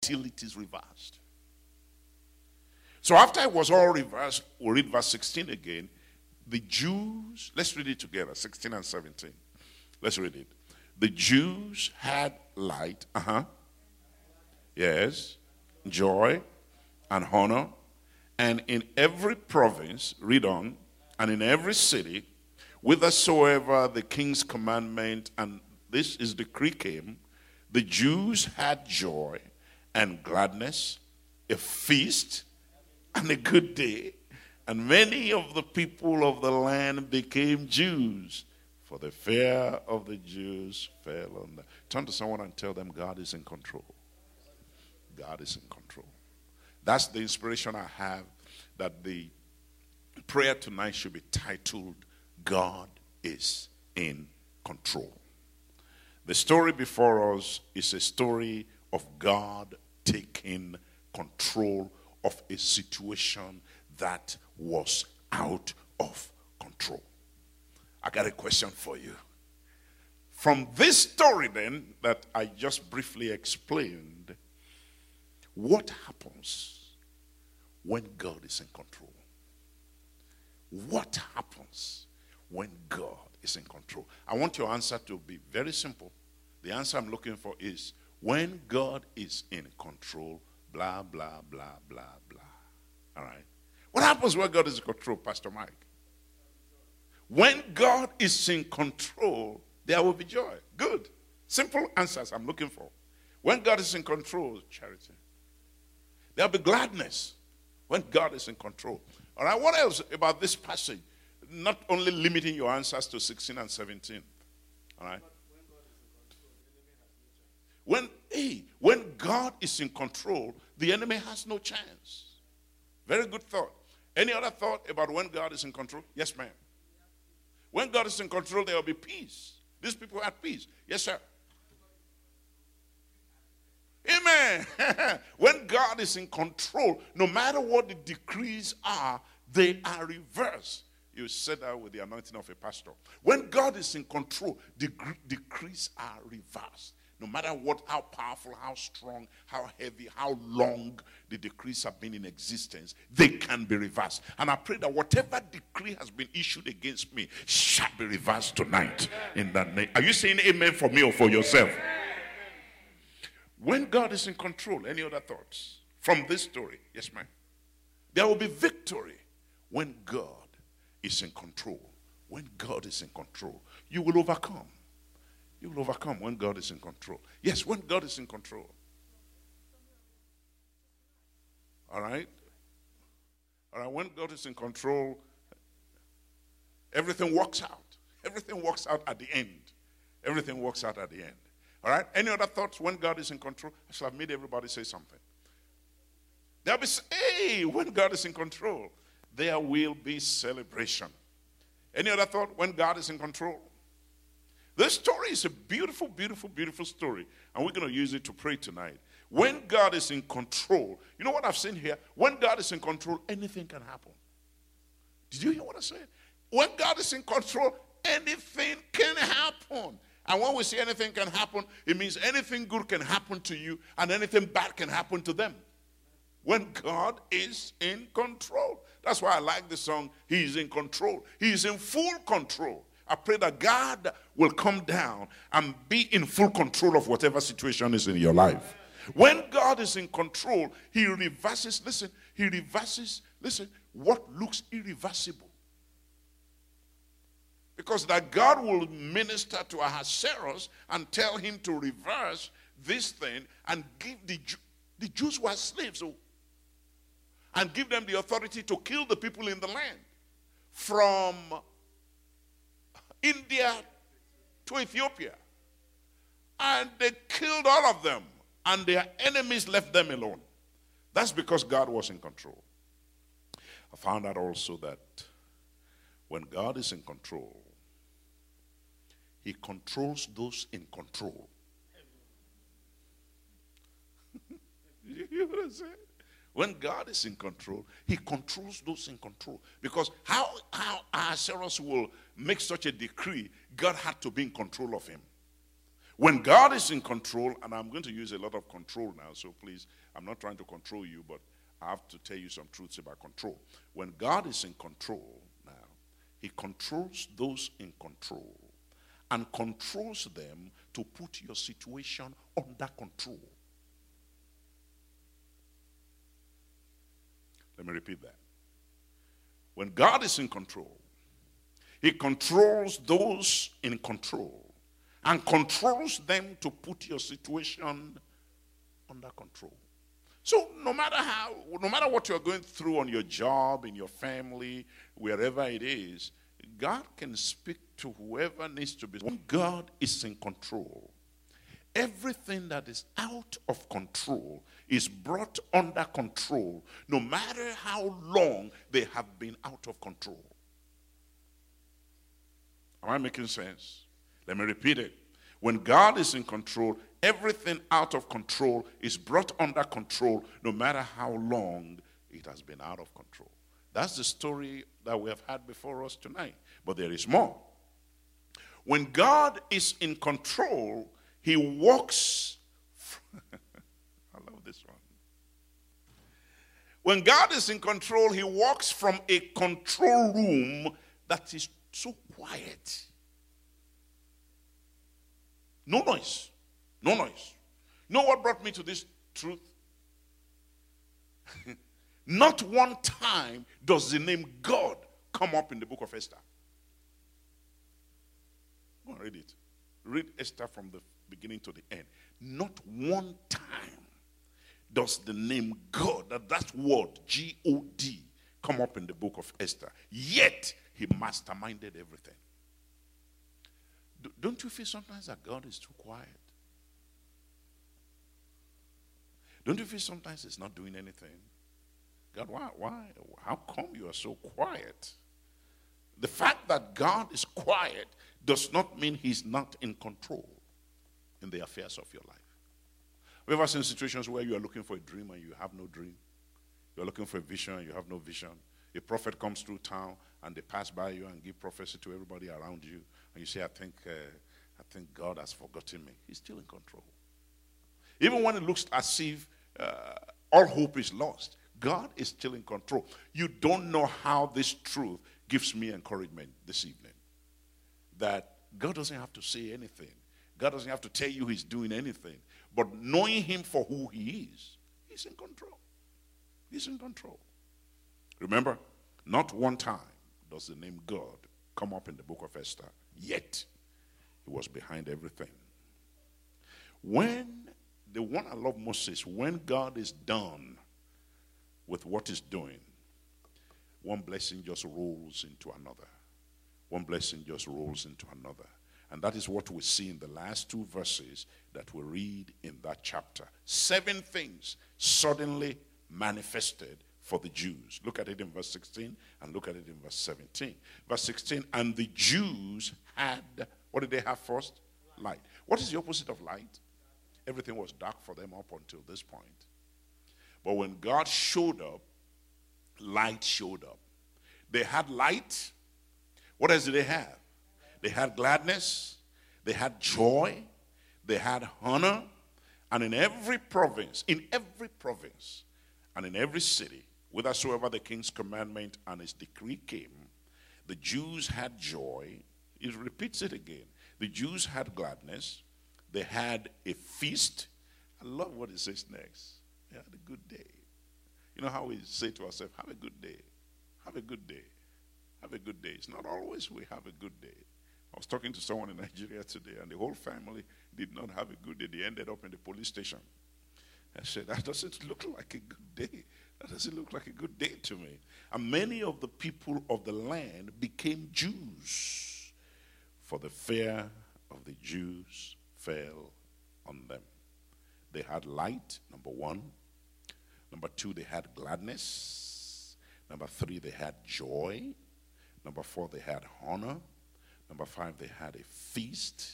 till it is reversed. So after it was all reversed, we'll read verse 16 again. The Jews, let's read it together 16 and 17. Let's read it. The Jews had light, uh huh. Yes, joy and honor. And in every province, read on, and in every city, whithersoever the king's commandment and this is the decree came, the Jews had joy and gladness, a feast and a good day. And many of the people of the land became Jews, for the fear of the Jews fell on them. Turn to someone and tell them God is in control. God is in control. That's the inspiration I have that the prayer tonight should be titled God is in control. The story before us is a story of God taking control of a situation that was out of control. I got a question for you. From this story, then, that I just briefly explained, what happens when God is in control? What happens when God is in control? I want your answer to be very simple. The answer I'm looking for is when God is in control, blah, blah, blah, blah, blah. All right? What happens when God is in control, Pastor Mike? When God is in control, there will be joy. Good. Simple answers I'm looking for. When God is in control, charity. There'll be gladness when God is in control. All right, what else about this passage? Not only limiting your answers to 16 and 17. All right? When, hey, when God is in control, the enemy has no chance. Very good thought. Any other thought about when God is in control? Yes, ma'am. When God is in control, there will be peace. These people had peace. Yes, sir. Amen. when God is in control, no matter what the decrees are, they are reversed. You said that with the anointing of a pastor. When God is in control, the decrees are reversed. No matter what, how powerful, how strong, how heavy, how long the decrees have been in existence, they can be reversed. And I pray that whatever decree has been issued against me shall be reversed tonight. In that name. Are you saying amen for me or for yourself? When God is in control, any other thoughts from this story? Yes, ma'am. There will be victory when God is in control. When God is in control, you will overcome. You will overcome when God is in control. Yes, when God is in control. All right? All right, when God is in control, everything works out. Everything works out at the end. Everything works out at the end. All right? Any other thoughts when God is in control? I shall have made everybody say something. There'll be, hey, when God is in control, there will be celebration. Any other thought when God is in control? This story is a beautiful, beautiful, beautiful story. And we're going to use it to pray tonight. When God is in control, you know what I've seen here? When God is in control, anything can happen. Did you hear what I said? When God is in control, anything can happen. And when we say anything can happen, it means anything good can happen to you and anything bad can happen to them. When God is in control. That's why I like the song, He's in control. He's in full control. I pray that God will come down and be in full control of whatever situation is in your life. When God is in control, He reverses, listen, He reverses, listen, what looks irreversible. Because that God will minister to Ahasuerus and tell him to reverse this thing and give the, the Jews were slaves, oh, and give them the authority to kill the people in the land from India to Ethiopia. And they killed all of them, and their enemies left them alone. That's because God was in control. I found out also that when God is in control, He controls those in control. you hear what I'm saying? When God is in control, He controls those in control. Because how, how Ahasuerus will make such a decree, God had to be in control of him. When God is in control, and I'm going to use a lot of control now, so please, I'm not trying to control you, but I have to tell you some truths about control. When God is in control now, He controls those in control and controls them to put your situation under control. Let me repeat that. When God is in control, He controls those in control and controls them to put your situation under control. So no matter how, no matter what you're going through on your job, in your family, wherever it is, God can speak to whoever needs to be. When God is in control, everything that is out of control is brought under control, no matter how long they have been out of control. Am I making sense? Let me repeat it. When God is in control, everything out of control is brought under control no matter how long it has been out of control. That's the story that we have had before us tonight. But there is more. When God is in control, he walks. I love this one. When God is in control, he walks from a control room that is so quiet. No noise. No noise. You know what brought me to this truth? Not one time does the name God come up in the book of Esther. Go and read it. Read Esther from the beginning to the end. Not one time does the name God, that, that word, G O D, come up in the book of Esther. Yet, he masterminded everything. Don't you feel sometimes that God is too quiet? Don't you feel sometimes He's not doing anything? God, why? Why? How come you are so quiet? The fact that God is quiet does not mean He's not in control in the affairs of your life. We've ever seen situations where you are looking for a dream and you have no dream? You're looking for a vision and you have no vision. A prophet comes through town and they pass by you and give prophecy to everybody around you and you say, I think, uh, I think God has forgotten me. He's still in control. Even when it looks as if uh, all hope is lost, God is still in control. You don't know how this truth gives me encouragement this evening. That God doesn't have to say anything. God doesn't have to tell you he's doing anything. But knowing him for who he is, he's in control. He's in control. Remember, not one time does the name God come up in the book of Esther. Yet, he was behind everything. When the one I love most is when God is done with what he's doing, one blessing just rolls into another. One blessing just rolls into another. And that is what we see in the last two verses that we read in that chapter. Seven things suddenly manifested for the Jews. Look at it in verse 16 and look at it in verse 17. Verse 16, and the Jews had, what did they have first? Light. What is the opposite of light? Everything was dark for them up until this point. But when God showed up, light showed up. They had light. What else did they have? They had gladness, they had joy, they had honor, and in every province, in every province, and in every city, whithersoever the king's commandment and his decree came, the Jews had joy. It repeats it again. The Jews had gladness. They had a feast. I love what it says next. They had a good day. You know how we say to ourselves, have a good day. Have a good day. Have a good day. It's not always we have a good day. I was talking to someone in Nigeria today, and the whole family did not have a good day. They ended up in the police station. I said, That doesn't look like a good day. That doesn't look like a good day to me. And many of the people of the land became Jews, for the fear of the Jews fell on them. They had light, number one. Number two, they had gladness. Number three, they had joy. Number four, they had honor. Number five, they had a feast.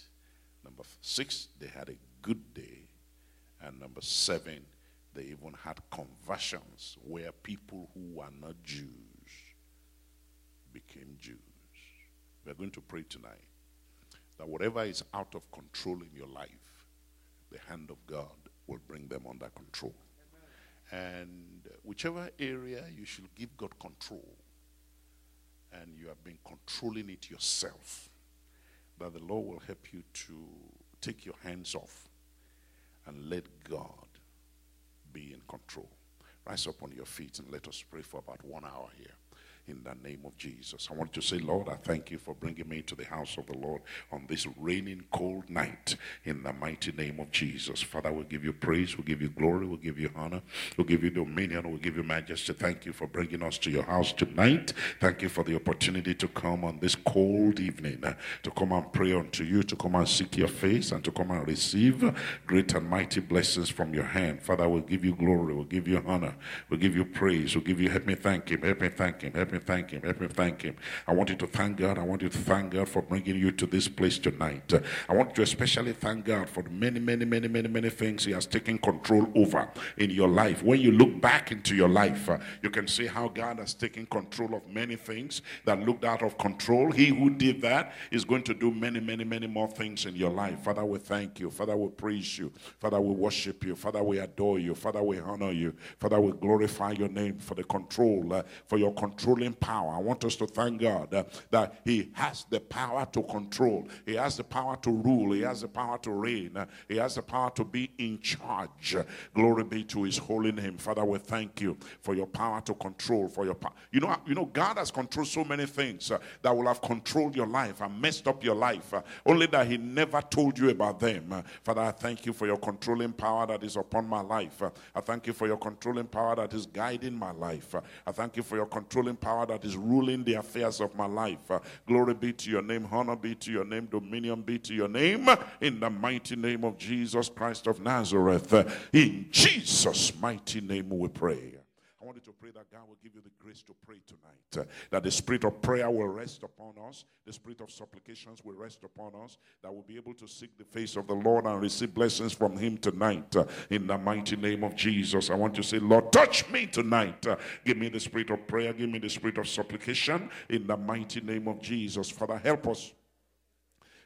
Number six, they had a good day. And number seven, they even had conversions where people who were not Jews became Jews. We're going to pray tonight that whatever is out of control in your life, the hand of God will bring them under control. And whichever area you should give God control, and you have been controlling it yourself, that the Lord will help you to take your hands off and let God be in control. Rise up on your feet and let us pray for about one hour here in the name of Jesus. I want to say, Lord, I thank you for bringing me to the house of the Lord on this raining cold night in the mighty name of Jesus. Father, we'll give you praise, we'll give you glory, we'll give you honor, we'll give you dominion, we'll give you majesty. Thank you for bringing us to your house tonight. Thank you for the opportunity to come on this cold evening, to come and pray unto you, to come and seek your face, and to come and receive great and mighty blessings from your hand. Father, we'll give you glory, we'll give you honor, we'll give you praise, we'll give you, help me thank him, help me thank him, help me me thank Him. Help me thank Him. I want you to thank God. I want you to thank God for bringing you to this place tonight. I want you to especially thank God for the many, many, many, many, many things He has taken control over in your life. When you look back into your life, uh, you can see how God has taken control of many things that looked out of control. He who did that is going to do many, many, many more things in your life. Father, we thank you. Father, we praise you. Father, we worship you. Father, we adore you. Father, we honor you. Father, we glorify your name for the control, uh, for your controlling power. I want us to thank God uh, that He has the power to control, He has the power to rule, He has the power to reign, uh, He has the power to be in charge. Glory be to His holy name. Father, we thank you for your power to control, for your power. You know, you know, God has controlled so many things uh, that will have controlled your life and messed up your life, uh, only that He never told you about them. Uh, Father, I thank you for your controlling power that is upon my life. Uh, I thank you for your controlling power that is guiding my life. I thank you for your controlling power power that is ruling the affairs of my life. Uh, glory be to your name, honor be to your name, dominion be to your name, in the mighty name of Jesus Christ of Nazareth. Uh, in Jesus' mighty name we pray. You to pray that God will give you the grace to pray tonight. Uh, that the spirit of prayer will rest upon us. The spirit of supplications will rest upon us. That we'll be able to seek the face of the Lord and receive blessings from Him tonight. Uh, in the mighty name of Jesus. I want to say, Lord, touch me tonight. Uh, give me the spirit of prayer. Give me the spirit of supplication. In the mighty name of Jesus. Father, help us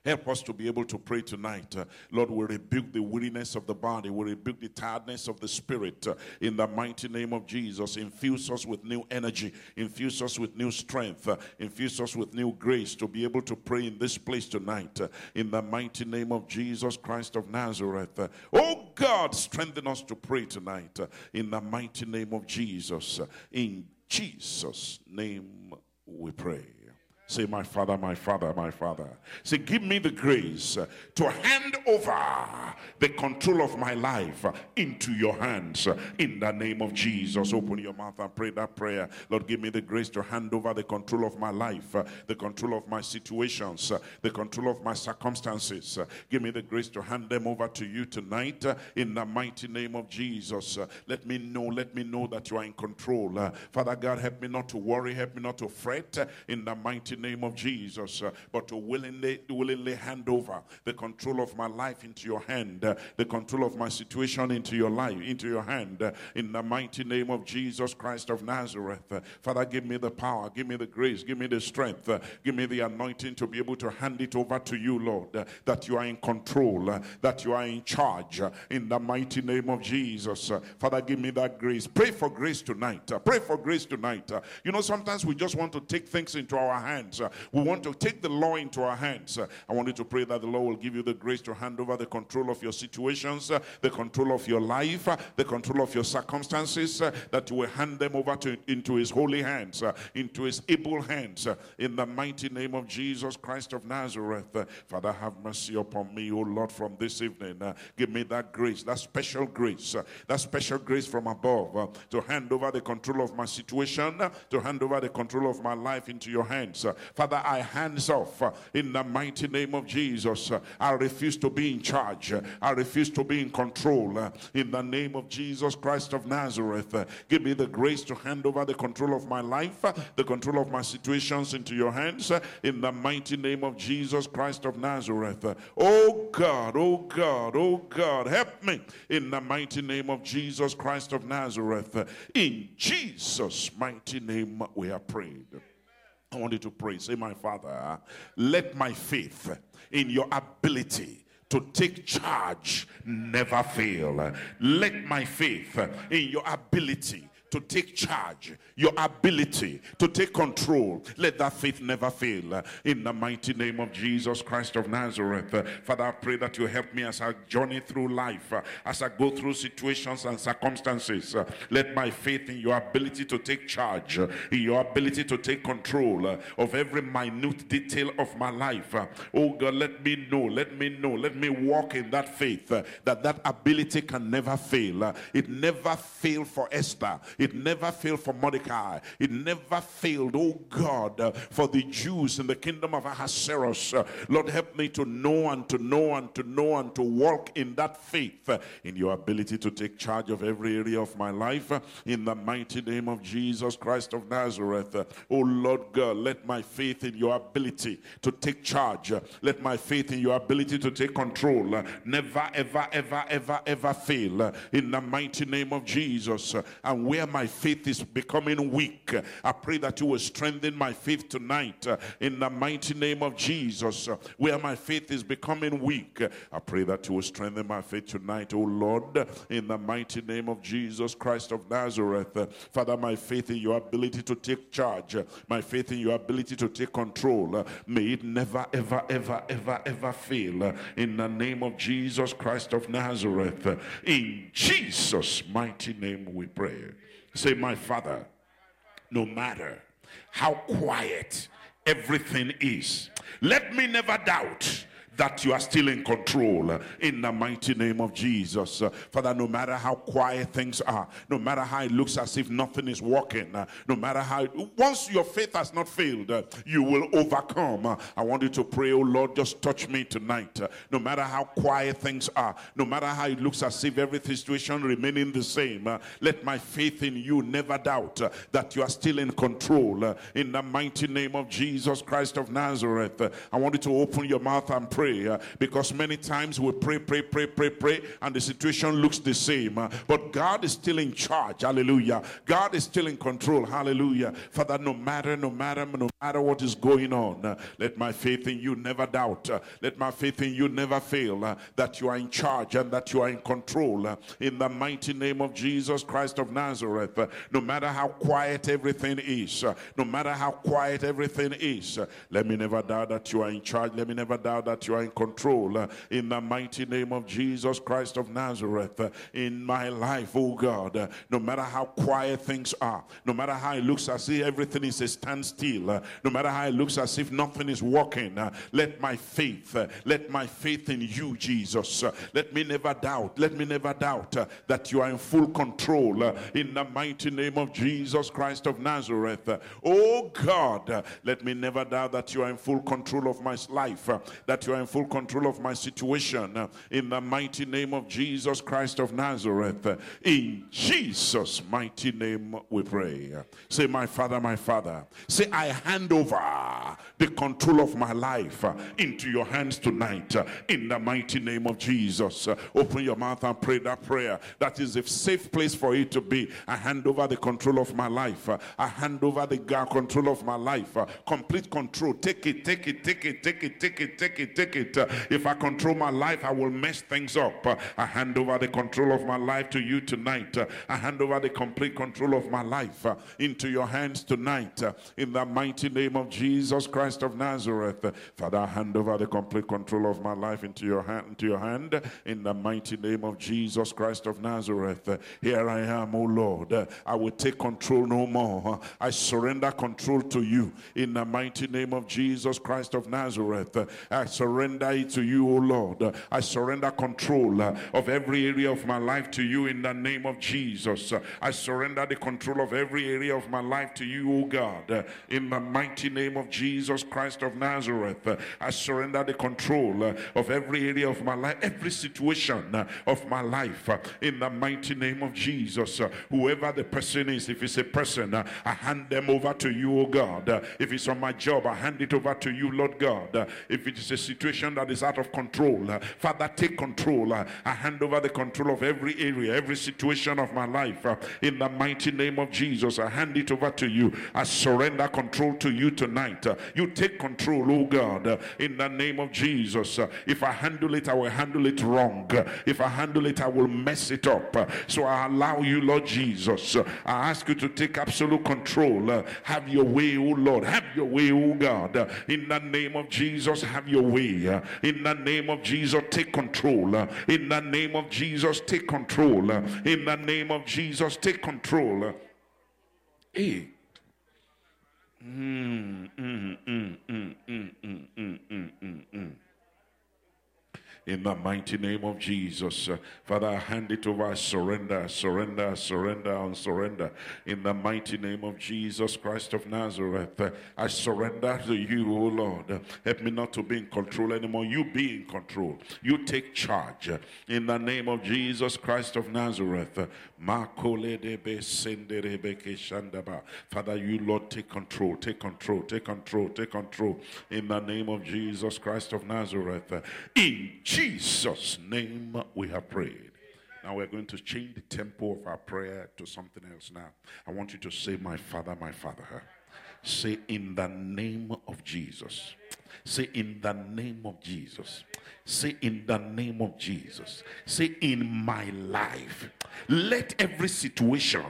Help us to be able to pray tonight. Uh, Lord, we rebuke the weariness of the body. We rebuke the tiredness of the spirit. Uh, in the mighty name of Jesus, infuse us with new energy. Infuse us with new strength. Uh, infuse us with new grace to be able to pray in this place tonight. Uh, in the mighty name of Jesus Christ of Nazareth. Uh, oh God, strengthen us to pray tonight. Uh, in the mighty name of Jesus. in Jesus' name we pray. Say, My Father, my Father, my Father. Say, Give me the grace to hand over the control of my life into your hands in the name of Jesus. Open your mouth and pray that prayer. Lord, give me the grace to hand over the control of my life, the control of my situations, the control of my circumstances. Give me the grace to hand them over to you tonight in the mighty name of Jesus. Let me know, let me know that you are in control. Father God, help me not to worry, help me not to fret in the mighty name of Jesus, uh, but to willingly, willingly hand over the control of my life into your hand, uh, the control of my situation into your life, into your hand, uh, in the mighty name of Jesus Christ of Nazareth. Father, give me the power, give me the grace, give me the strength, uh, give me the anointing to be able to hand it over to you, Lord, uh, that you are in control, uh, that you are in charge, in the mighty name of Jesus. Father, give me that grace. Pray for grace tonight. Pray for grace tonight. You know, sometimes we just want to take things into our hands hands. Uh, we want to take the law into our hands. Uh, I want you to pray that the Lord will give you the grace to hand over the control of your situations, uh, the control of your life, uh, the control of your circumstances, uh, that you will hand them over to, into His holy hands, uh, into His able hands, in the mighty name of Jesus Christ of Nazareth. Father, have mercy upon me, O Lord, from this evening. Give me that grace, that special grace, that special grace from above to hand over the control of my situation, to hand over the control of my life into your hands. Father, I hands off uh, in the mighty name of Jesus. Uh, I refuse to be in charge. I refuse to be in control. Uh, in the name of Jesus Christ of Nazareth, give me the grace to hand over the control of my life, the control of my situations into your hands. In the mighty name of Jesus Christ of Nazareth. Oh God, oh God, oh God, help me in the mighty name of Jesus Christ of Nazareth. In Jesus' mighty name, we are prayed. I want you to pray. Say, My Father, let my faith in your ability to take charge never fail. Let my faith in your ability to take charge, your ability to take control. Let that faith never fail. In the mighty name of Jesus Christ of Nazareth. Father, I pray that you help me as I journey through life, as I go through situations and circumstances. Let my faith in your ability to take charge, in your ability to take control of every minute detail of my life. Oh God, let me know, let me know, let me walk in that faith that that ability can never fail. It never failed for Esther. It never failed for Mordecai. It never failed, oh God, uh, for the Jews in the kingdom of Ahasuerus. Uh, Lord, help me to know and to know and to know and to walk in that faith, uh, in your ability to take charge of every area of my life. In the mighty name of Jesus Christ of Nazareth. Oh Lord God, let my faith in your ability to take charge, let my faith in your ability to take control never, ever, ever, ever, ever fail. in the mighty name of Jesus. and where my faith is becoming weak, I pray that you will strengthen my faith tonight uh, in the mighty name of Jesus. Uh, where my faith is becoming weak, I pray that you will strengthen my faith tonight, O Lord, in the mighty name of Jesus Christ of Nazareth. Uh, Father, my faith in your ability to take charge, my faith in your ability to take control, may it never, ever, ever, ever, ever fail in the name of Jesus Christ of Nazareth. In Jesus' mighty name we pray. Say, My Father, no matter how quiet everything is, let me never doubt that you are still in control in the mighty name of Jesus. Father, no matter how quiet things are, no matter how it looks as if nothing is working, no matter how, once your faith has not failed, you will overcome. I want you to pray, oh Lord, just touch me tonight. No matter how quiet things are, no matter how it looks as if every situation remaining the same, let my faith in you never doubt that you are still in control in the mighty name of Jesus Christ of Nazareth. I want you to open your mouth and pray pray uh, because many times we pray, pray, pray, pray, pray, and the situation looks the same. Uh, but God is still in charge. Hallelujah. God is still in control. Hallelujah. Father, no matter, no matter, no matter what is going on, uh, let my faith in you never doubt. Uh, let my faith in you never fail uh, that you are in charge and that you are in control. Uh, in the mighty name of Jesus Christ of Nazareth, no matter how quiet everything is, no matter how quiet everything is, let me never doubt that you are in charge. Let me never doubt that you are are in control uh, in the mighty name of Jesus Christ of Nazareth uh, in my life, oh God. Uh, no matter how quiet things are, no matter how it looks as if everything is a standstill, uh, no matter how it looks as if nothing is working, uh, let my faith, uh, let my faith in you, Jesus, let me never doubt, let me never doubt that you are in full control in the mighty name of Jesus Christ of Nazareth. Oh God, let me never doubt that you are in full control of my life, that you are in full control of my situation uh, in the mighty name of Jesus Christ of Nazareth. In Jesus' mighty name we pray. Say, My Father, my Father. Say, I hand over the control of my life uh, into your hands tonight uh, in the mighty name of Jesus. Open your mouth and pray that prayer. That is a safe place for you to be. I hand over the control of my life. I hand over the control of my life. Complete control. Take it, take it, take it, take it, take it, take it, take it it. Uh, if I control my life, I will mess things up. Uh, I hand over the control of my life to you tonight. Uh, I hand over the complete control of my life uh, into your hands tonight. Uh, in the mighty name of Jesus Christ of Nazareth. Uh, Father, I hand over the complete control of my life into your hand, into your hand. In the mighty name of Jesus Christ of Nazareth. Here I am, O Lord. I will take control no more. I surrender control to you. In the mighty name of Jesus Christ of Nazareth. I surrender surrender it to you, O Lord. I surrender control uh, of every area of my life to you in the name of Jesus. I surrender the control of every area of my life to you, O God, in the mighty name of Jesus Christ of Nazareth. I surrender the control uh, of every area of my life, every situation uh, of my life in the mighty name of Jesus. Whoever the person is, if it's a person, I hand them over to you, O God. If it's on my job, I hand it over to you, Lord God. If it is a situation situation that is out of control. Father, take control. I hand over the control of every area, every situation of my life. In the mighty name of Jesus, I hand it over to you. I surrender control to you tonight. You take control, oh God, in the name of Jesus. If I handle it, I will handle it wrong. If I handle it, I will mess it up. So I allow you, Lord Jesus. I ask you to take absolute control. Have your way, oh Lord. Have your way, oh God. In the name of Jesus, have your way. In the name of Jesus, take control. In the name of Jesus, take control. In the name of Jesus, take control. Hey. Mm, mm, mm, mm, mm, mm, mm, mm, mm, mm in the mighty name of Jesus. Uh, Father, I hand it over. I surrender, surrender, surrender, and surrender. In the mighty name of Jesus Christ of Nazareth, uh, I surrender to you, O Lord. Uh, help me not to be in control anymore. You be in control. You take charge. In the name of Jesus Christ of Nazareth. Father, you, Lord, take control, take control, take control, take control. In the name of Jesus Christ of Nazareth. In Jesus' name we have prayed. Now we're going to change the tempo of our prayer to something else now. I want you to say, My Father, my Father. Say, In the name of Jesus. Say, In the name of Jesus. Say, In the name of Jesus. Say, In my life. Let every situation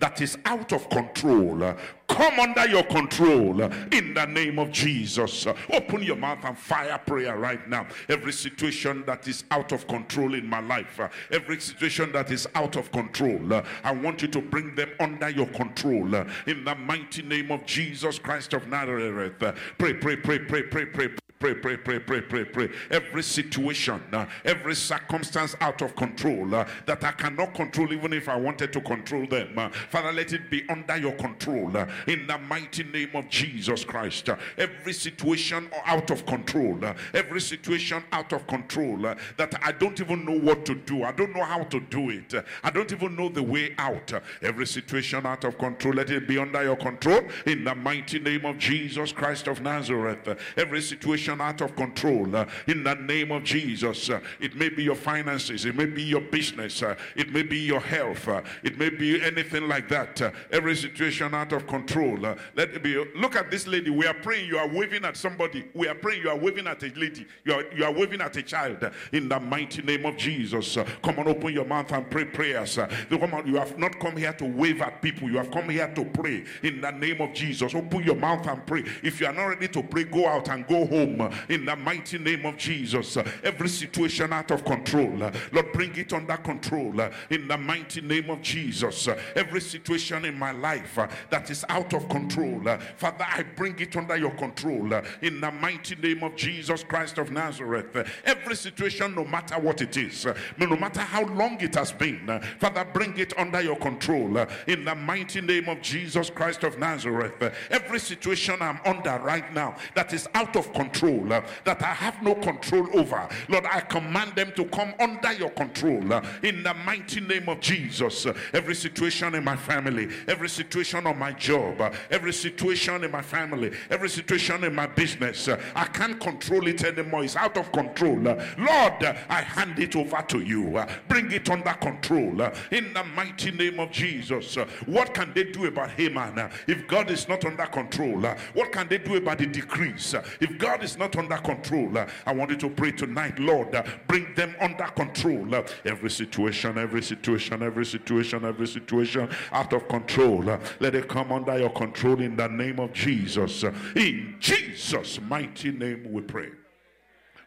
that is out of control come under your control in the name of Jesus. Open your mouth and fire prayer right now. Every situation that is out of control in my life, every situation that is out of control, I want you to bring them under your control in the mighty name of Jesus Christ of Nazareth. Pray, pray, pray, pray, pray, pray. Pray, pray, pray, pray, pray, pray. Pray. Every situation, uh, every circumstance out of control uh, that I cannot control, even if I wanted to control them. Uh, Father, let it be under your control uh, in the mighty name of Jesus Christ. Uh, every situation out of control, uh, every situation out of control that I don't even know what to do, I don't know how to do it, I don't even know the way out. every situation out of control, let it be under your control in the mighty name of Jesus Christ of Nazareth. every situation situation out of control uh, in the name of Jesus. Uh, it may be your finances, it may be your business, uh, it may be your health, uh, it may be anything like that. Uh, every situation out of control. Uh, let it be. Look at this lady. We are praying. You are waving at somebody. We are praying. You are waving at a lady. You are you are waving at a child. in the mighty name of Jesus. come on, open your mouth and pray prayers. on, you have not come here to wave at people. You have come here to pray in the name of Jesus. Open your mouth and pray. If you are not ready to pray, go out and go home in the mighty name of Jesus. Every situation out of control, Lord, bring it under control in the mighty name of Jesus. Every situation in my life that is out of control, Father, I bring it under your control in the mighty name of Jesus Christ of Nazareth. Every situation, no matter what it is, no matter how long it has been, Father, bring it under your control in the mighty name of Jesus Christ of Nazareth. Every situation I'm under right now that is out of control control uh, that I have no control over. Lord, I command them to come under your control uh, in the mighty name of Jesus. Uh, every situation in my family, every situation on my job, uh, every situation in my family, every situation in my business, uh, I can't control it anymore. It's out of control. Uh, Lord, I hand it over to you. bring it under control in the mighty name of Jesus. what can they do about Haman if God is not under control? what can they do about the decrease if God is not not under control. I want you to pray tonight, Lord, bring them under control. Every situation, every situation, every situation, every situation out of control. Let it come under your control in the name of Jesus. In Jesus' mighty name we pray.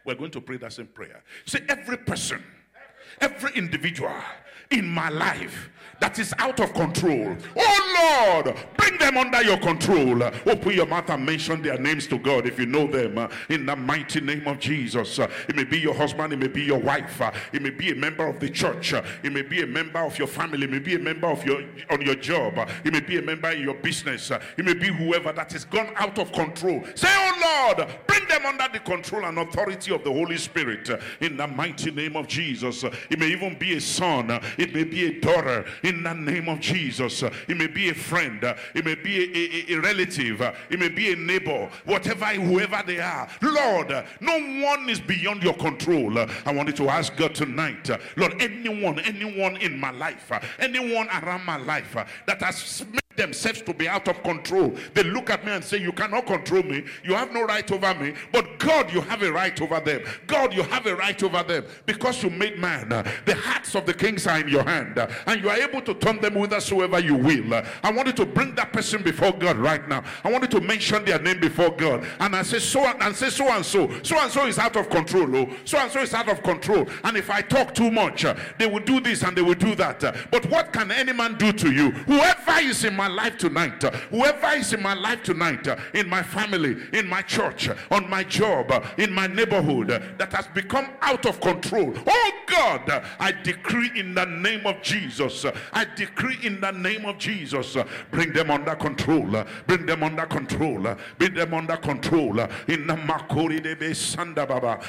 We're going to pray that same prayer. Say, every person, every individual in my life that is out of control. Oh Lord, bring them under your control. Open your mouth and mention their names to God if you know them in the mighty name of Jesus. It may be your husband, it may be your wife, it may be a member of the church, it may be a member of your family, it may be a member of your on your job, it may be a member in your business, it may be whoever that is gone out of control. Say, Oh Lord, bring them under the control and authority of the Holy Spirit in the mighty name of Jesus. It may even be a son, it may be a daughter in the name of Jesus. It may be a friend, it may be a, a, a relative, it may be a neighbor, whatever, whoever they are. Lord, no one is beyond your control. I wanted to ask God tonight, Lord, anyone, anyone in my life, anyone around my life that has made themselves to be out of control. They look at me and say, You cannot control me. You have no right over me. But God, you have a right over them. God, you have a right over them because you made man. The hearts of the kings are in your hand, and you are able to turn them whithersoever you will. I want you to bring that person before God right now. I want you to mention their name before God, and I say so and say so and so. So and so is out of control. Oh, so and so is out of control. And if I talk too much, uh, they will do this and they will do that. Uh. But what can any man do to you? Whoever is in my life tonight, uh, whoever is in my life tonight, in my family, in my church, on my job, in my neighborhood, that has become out of control. Oh God, I decree in the name of Jesus, I decree in the name of Jesus, uh, bring them under control, uh, bring them under control, uh, bring them under control. In the Makori Sandababa.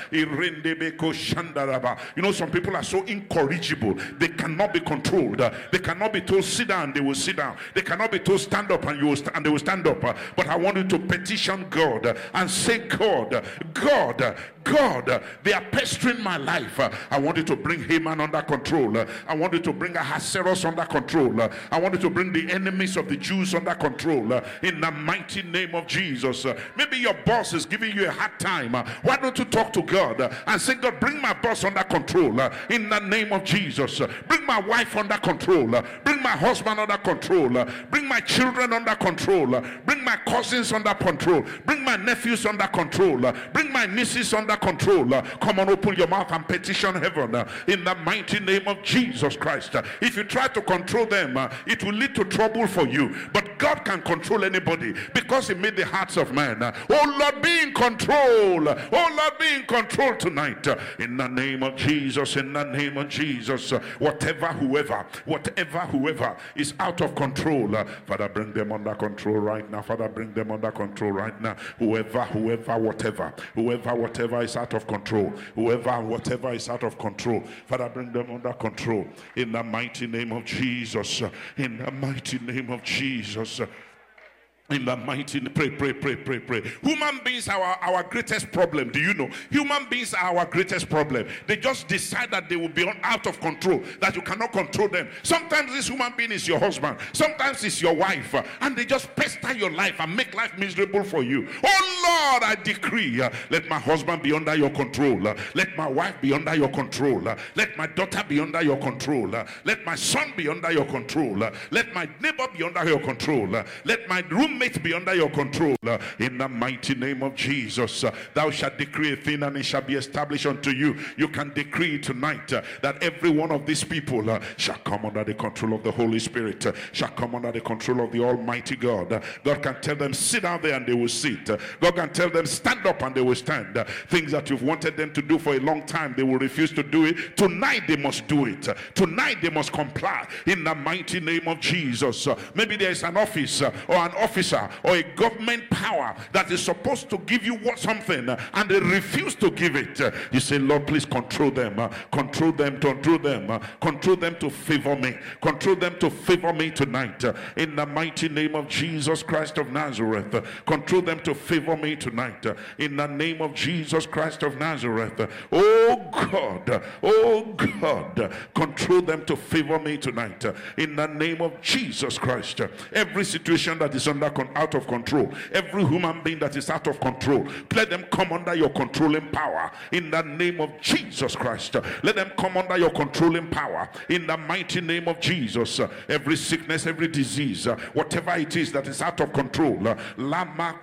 You know, some people are so incorrigible, they cannot be controlled, they cannot be told sit down, they will sit down, they cannot be told stand up and you will and they will stand up. But I want you to petition God and say, God, God, God, they are pestering my life. I want you to bring Haman under control. I want you to bring Ahasuerus under control. I want you to bring the enemies of the Jews under control. In the mighty name of Jesus. Maybe your boss is giving you a hard time. Why don't you talk to God and say, God, bring my boss under control. In the name of Jesus. Bring my wife under control. Bring my husband under control. Bring my children under control. Bring my cousins under control. Bring my nephews under control. Bring my nieces under control. Come on, open your mouth and petition heaven uh, in the mighty name of Jesus Christ. If you try to control them, uh, it will lead to trouble for you. But God can control anybody because He made the hearts of man. Oh Lord, be in control. Oh Lord, be in control tonight. In the name of Jesus, in the name of Jesus, whatever, whoever, whatever, whoever is out of control, uh, Father, bring them under control right now. Father, bring them under control right now. Whoever, whoever, whatever, whoever, whatever is out of control, whoever and whatever is out of control, Father, bring them under control in the mighty name of Jesus. In the mighty name of Jesus. In the mighty pray, pray, pray, pray, pray. Human beings are our, our greatest problem. Do you know? Human beings are our greatest problem. They just decide that they will be out of control, that you cannot control them. Sometimes this human being is your husband, sometimes it's your wife, and they just pester your life and make life miserable for you. Oh Lord, I decree, let my husband be under your control, let my wife be under your control, let my daughter be under your control, let my son be under your control, let my neighbor be under your control, let my room roommate be under your control. Uh, in the mighty name of Jesus, uh, thou shalt decree a thing and it shall be established unto you. You can decree tonight uh, that every one of these people uh, shall come under the control of the Holy Spirit, uh, shall come under the control of the Almighty God. Uh, God can tell them, sit down there and they will sit. God can tell them, stand up and they will stand. things that you've wanted them to do for a long time, they will refuse to do it. Tonight they must do it. Tonight they must comply in the mighty name of Jesus. maybe there is an office or an office officer or a government power that is supposed to give you what something and they refuse to give it, you say, Lord, please control them, control them, control them, control them to favor me, control them to favor me tonight in the mighty name of Jesus Christ of Nazareth. Control them to favor me tonight in the name of Jesus Christ of Nazareth. Oh God, oh God, control them to favor me tonight in the name of Jesus Christ. Every situation that is under out of control. Every human being that is out of control, let them come under your controlling power in the name of Jesus Christ. Let them come under your controlling power in the mighty name of Jesus. Every sickness, every disease, whatever it is that is out of control, Lama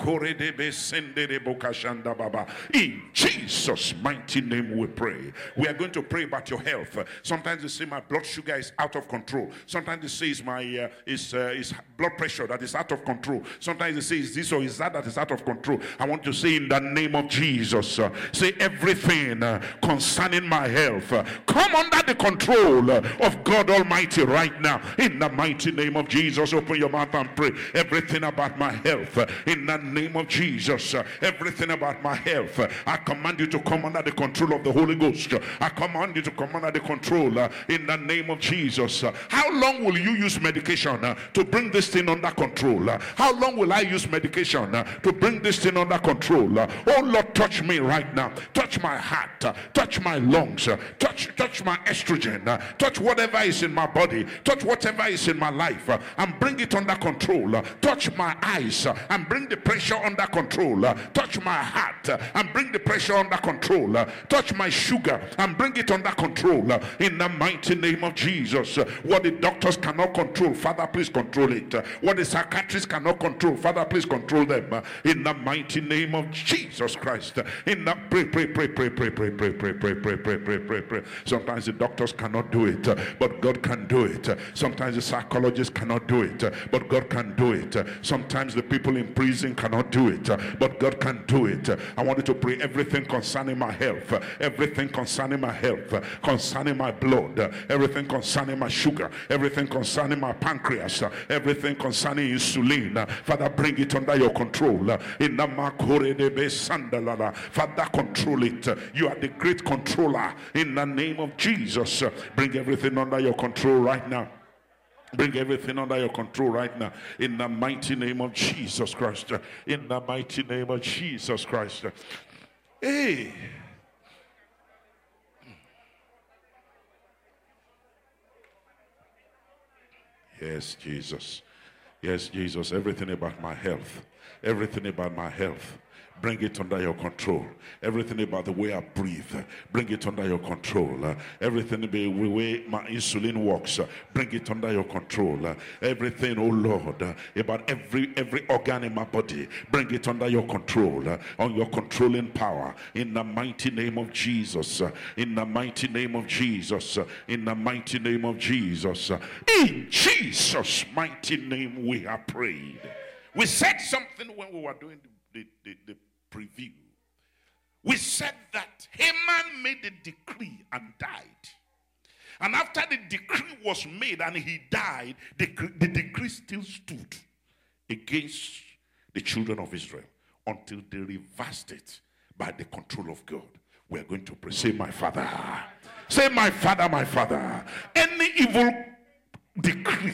in Jesus' mighty name we pray. We are going to pray about your health. Sometimes they say my blood sugar is out of control. Sometimes they say my uh, is uh, is blood pressure that is out of control. Sometimes they say, Is this or is that that is out of control? I want to say, In the name of Jesus, uh, say everything uh, concerning my health, uh, come under the control uh, of God Almighty right now. In the mighty name of Jesus, open your mouth and pray. Everything about my health, uh, in the name of Jesus, uh, everything about my health, I command you to come under the control of the Holy Ghost. I command you to come under the control in the name of Jesus. How long will you use medication to bring this thing under control? How long will I use medication uh, to bring this thing under control? Uh, oh Lord, touch me right now. Touch my heart. Uh, touch my lungs. Touch, touch my estrogen. Touch whatever is in my body. Touch whatever is in my life and bring it under control. Touch my eyes and bring the pressure under control. Touch my heart and bring the pressure under control. Touch my sugar and bring it under control. In the mighty name of Jesus. What the doctors cannot control, Father, please control it. What the psychiatrists cannot control, Father, please control them. In the mighty name of Jesus Christ. In the pray, pray, pray, pray, pray, pray, pray, pray, pray, pray, pray, pray, pray, pray. Sometimes the doctors cannot do it, but God can do it. Sometimes the psychologists cannot do it, but God can do it. Sometimes the people in prison cannot do it, but God can do it. I want you to pray everything concerning my health, everything concerning my health, concerning my blood, everything concerning my sugar, everything concerning my pancreas, everything concerning insulin. Uh, Father, bring it under your control. Uh, in the Father, control it. You are the great controller. In the name of Jesus, bring everything under your control right now. Bring everything under your control right now. In the mighty name of Jesus Christ. In the mighty name of Jesus Christ. Hey. Yes, Jesus. Yes, Jesus. Everything about my health. Everything about my health bring it under your control. Everything about the way I breathe, bring it under your control. Everything about the way my insulin works, bring it under your control. Everything, oh Lord, about every every organ in my body, bring it under your control, on your controlling power. In the mighty name of Jesus. In the mighty name of Jesus. in the mighty name of Jesus. in Jesus' mighty name, we have prayed. We said something when we were doing the, the, the preview, we said that Haman made a decree and died. And after the decree was made and he died, the, the decree still stood against the children of Israel until they reversed it by the control of God. We are going to pray. Say, My Father. Say, My Father, my Father. Any evil decree.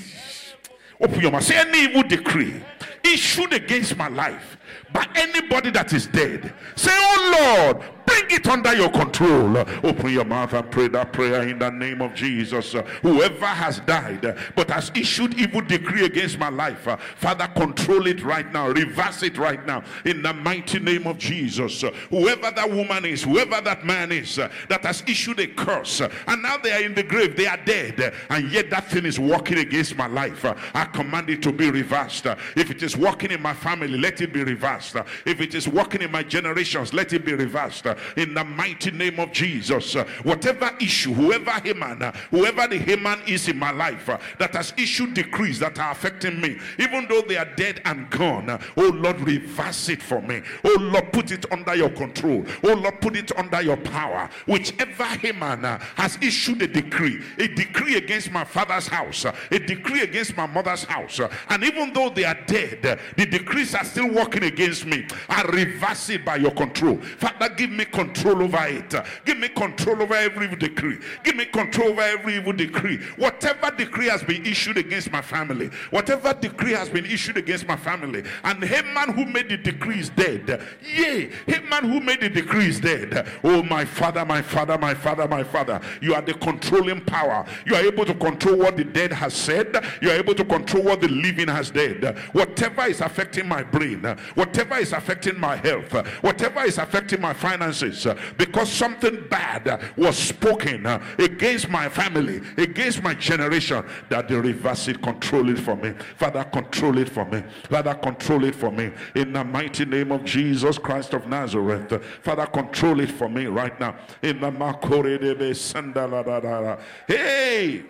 Open your mouth. Say, Any evil decree issued against my life by anybody that is dead. Say, Oh Lord, bring it under your control. Open your mouth and pray that prayer in the name of Jesus. Whoever has died but has issued evil decree against my life, Father, control it right now, reverse it right now in the mighty name of Jesus. Whoever that woman is, whoever that man is that has issued a curse, and now they are in the grave, they are dead, and yet that thing is working against my life. I command it to be reversed. If it is working in my family, let it be reversed. If it is working in my generations, let it be reversed in the mighty name of Jesus. Whatever issue, whoever Haman, whoever the Haman is in my life that has issued decrees that are affecting me, even though they are dead and gone, oh Lord, reverse it for me. Oh Lord, put it under your control. Oh Lord, put it under your power. Whichever Haman has issued a decree, a decree against my father's house, a decree against my mother's house, and even though they are dead, the decrees are still working against me. I reverse it by your control. Father, give me control over it. Give me control over every evil decree. Give me control over every evil decree. Whatever decree has been issued against my family, whatever decree has been issued against my family, and Haman who made the decree is dead. Yea, Haman who made the decree is dead. Oh, my father, my father, my father, my father. You are the controlling power. You are able to control what the dead has said. You are able to control what the living has said. Whatever is affecting my brain, whatever is affecting my health, whatever is affecting my finances uh, because something bad uh, was spoken uh, against my family, against my generation, that they reverse it, control it for me. Father, control it for me. Father, control it for me. In the mighty name of Jesus Christ of Nazareth, Father, control it for me right now. In the Makore de Hey!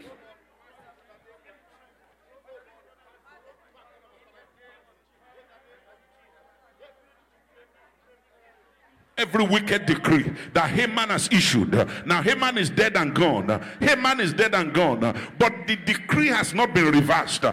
Every wicked decree that Haman has issued. Now, Haman is dead and gone. Haman is dead and gone. But the decree has not been reversed.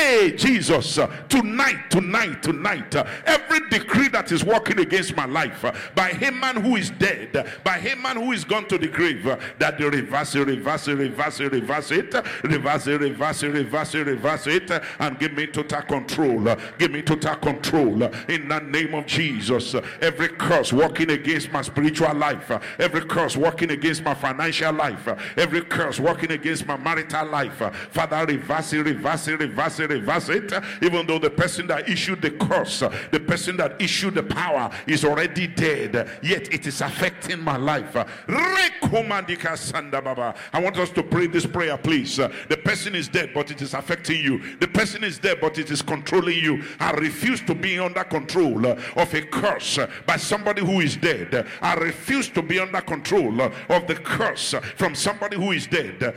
Hey, Jesus, uh, tonight, tonight, tonight, uh, every decree that is working against my life uh, by Haman who is dead, uh, by Haman who is gone to the grave, uh, that they reverse it, reverse it, reverse it, reverse it, reverse it, reverse it, reverse it, reverse it, uh, and give me total control. uh, Give me total control uh, in the name of Jesus. Uh, Every curse working against my spiritual life, uh, every curse working against my financial life, uh, every curse working against my marital life, uh, Father, reverse it, reverse it, reverse it, reverse it. Even though the person that issued the curse, the person that issued the power is already dead, yet it is affecting my life. I want us to pray this prayer, please. The person is dead, but it is affecting you. The person is dead, but it is controlling you. I refuse to be under control of a curse by somebody who is dead. I refuse to be under control of the curse from somebody who is dead.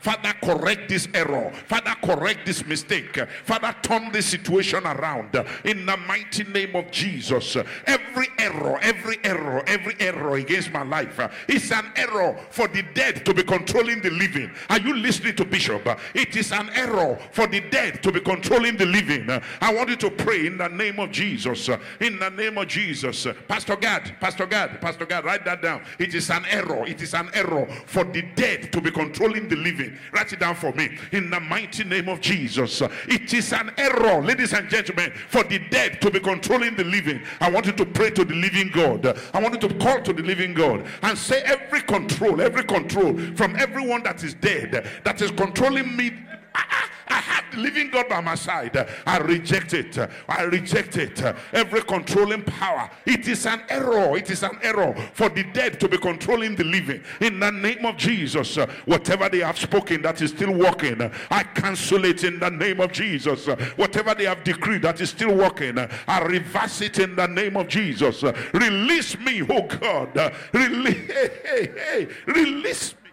Father, correct this error. Father, correct this mistake. Father, turn this situation around in the mighty name of Jesus. Every error, every error, every error against my life is an error for the dead to be controlling the living. Are you listening to Bishop? It is an error for the dead to be controlling the living. I want you to pray in the name of Jesus. In the name of Jesus. Pastor God, Pastor God, Pastor God, write that down. It is an error. It is an error for the dead to be controlling the living. Write it down for me. In the mighty name of Jesus. It is an error, ladies and gentlemen, for the dead to be controlling the living. I want you to pray to the living God. I want you to call to the living God and say every control, every control from everyone that is dead, that is controlling me. I, I- I have the living God by my side. I reject it. I reject it. Every controlling power. It is an error. It is an error for the dead to be controlling the living. In the name of Jesus, whatever they have spoken that is still working, I cancel it in the name of Jesus. Whatever they have decreed that is still working, I reverse it in the name of Jesus. Release me, oh God. Release, hey, hey, hey. Release me.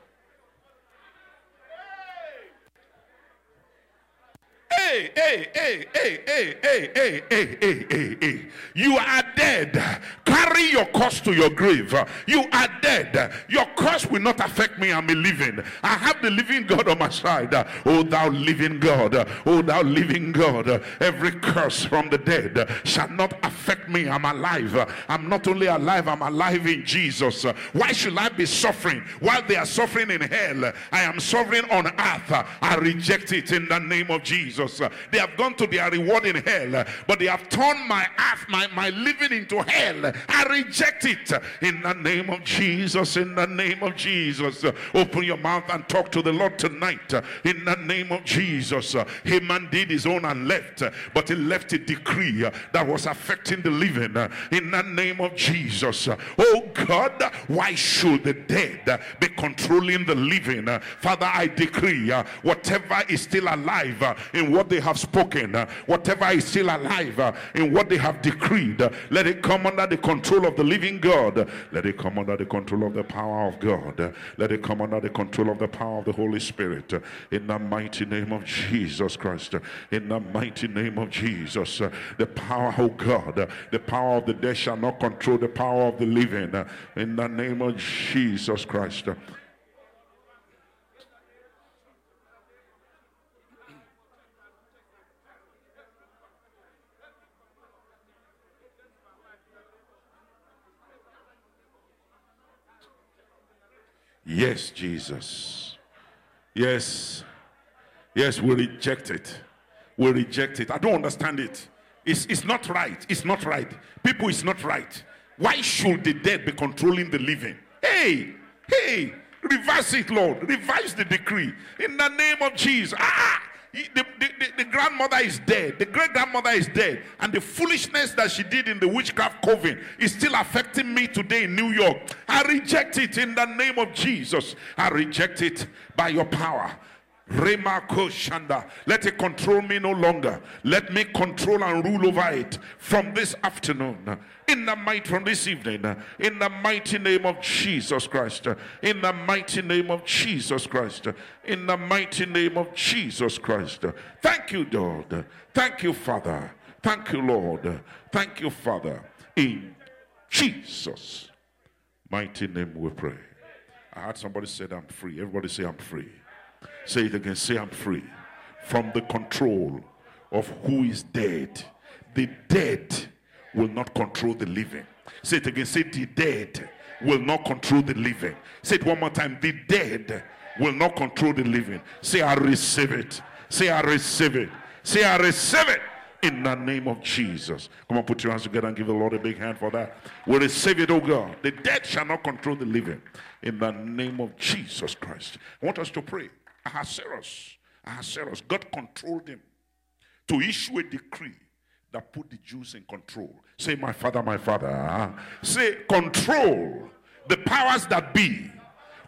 Hey, hey, hey, hey, hey, hey, hey, hey, hey, hey, hey. You are dead. Carry your cross to your grave. You are dead. Your cross will not affect me. I'm a living. I have the living God on my side. Oh, thou living God. Oh, thou living God. Every curse from the dead shall not affect me. I'm alive. I'm not only alive, I'm alive in Jesus. Why should I be suffering while they are suffering in hell? I am suffering on earth. I reject it in the name of Jesus. Uh, they have gone to their reward in hell, uh, but they have turned my earth, my, my living into hell. I reject it in the name of Jesus. In the name of Jesus. Uh, open your mouth and talk to the Lord tonight. In the name of Jesus. Haman did his own and left, but he left a decree that was affecting the living. In the name of Jesus. Oh God, why should the dead be controlling the living? Father, I decree whatever is still alive in what they have spoken, uh, whatever is still alive uh, in what they have decreed, uh, let it come under the control of the living God. Let it come under the control of the power of God. Let it come under the control of the power of the Holy Spirit. In the mighty name of Jesus Christ. In the mighty name of Jesus. The power, of God, the power of the dead shall not control the power of the living. In the name of Jesus Christ. Yes, Jesus. Yes. Yes, we reject it. We reject it. I don't understand it. It's, it's not right. It's not right. People, it's not right. Why should the dead be controlling the living? Hey, hey, reverse it, Lord. Revise the decree in the name of Jesus. Ah, the, the, the, the grandmother is dead. The great grandmother is dead. And the foolishness that she did in the witchcraft coven is still affecting me today in New York. I reject it in the name of Jesus. I reject it by your power. Let it control me no longer. Let me control and rule over it from this afternoon. In the might from this evening. In the mighty name of Jesus Christ. In the mighty name of Jesus Christ. In the mighty name of Jesus Christ. Thank you, Lord. Thank you, Father. Thank you, Lord. Thank you, Father. In Jesus' mighty name we pray. I heard somebody said I'm free. Everybody say I'm free. Say it again. Say, I'm free. from the control of who is dead. The dead will not control the living. Say it again. Say the dead will not control the living. Say it one more time. The dead will not control the living. Say, I receive it. Say, I receive it. Say, I receive it in the name of Jesus. Come on, put your hands together and give the Lord a big hand for that. We receive it, oh God. The dead shall not control the living in the name of Jesus Christ. I want us to pray. Ahasuerus, Ahasuerus, God controlled him to issue a decree that put the Jews in control. Say, my father, my father. Say, control the powers that be.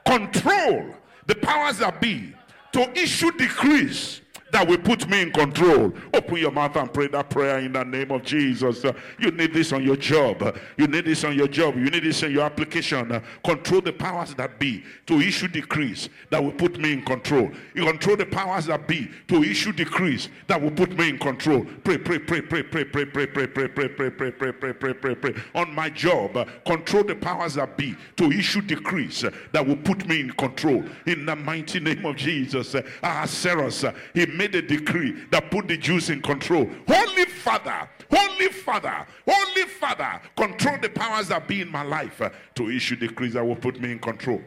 Control the powers that be to issue decrees that will put me in control. Open your mouth and pray that prayer in the name of Jesus. Uh, you need this on your job. You need this on your job. You need this in your application. Uh, control the powers that be to issue decrees that will put me in control. You control the powers that be to issue decrees that will put me in control. Pray, pray, pray, pray, pray, pray, pray, pray, pray, pray, pray, pray, pray, pray, pray, pray, pray. On my job, control the powers that be to issue decrees that will put me in control. In the mighty name of Jesus. Ahasuerus, he made a decree that put the Jews in control. Holy Father, Holy Father, Holy Father, control the powers that be in my life uh, to issue decrees that will put me in control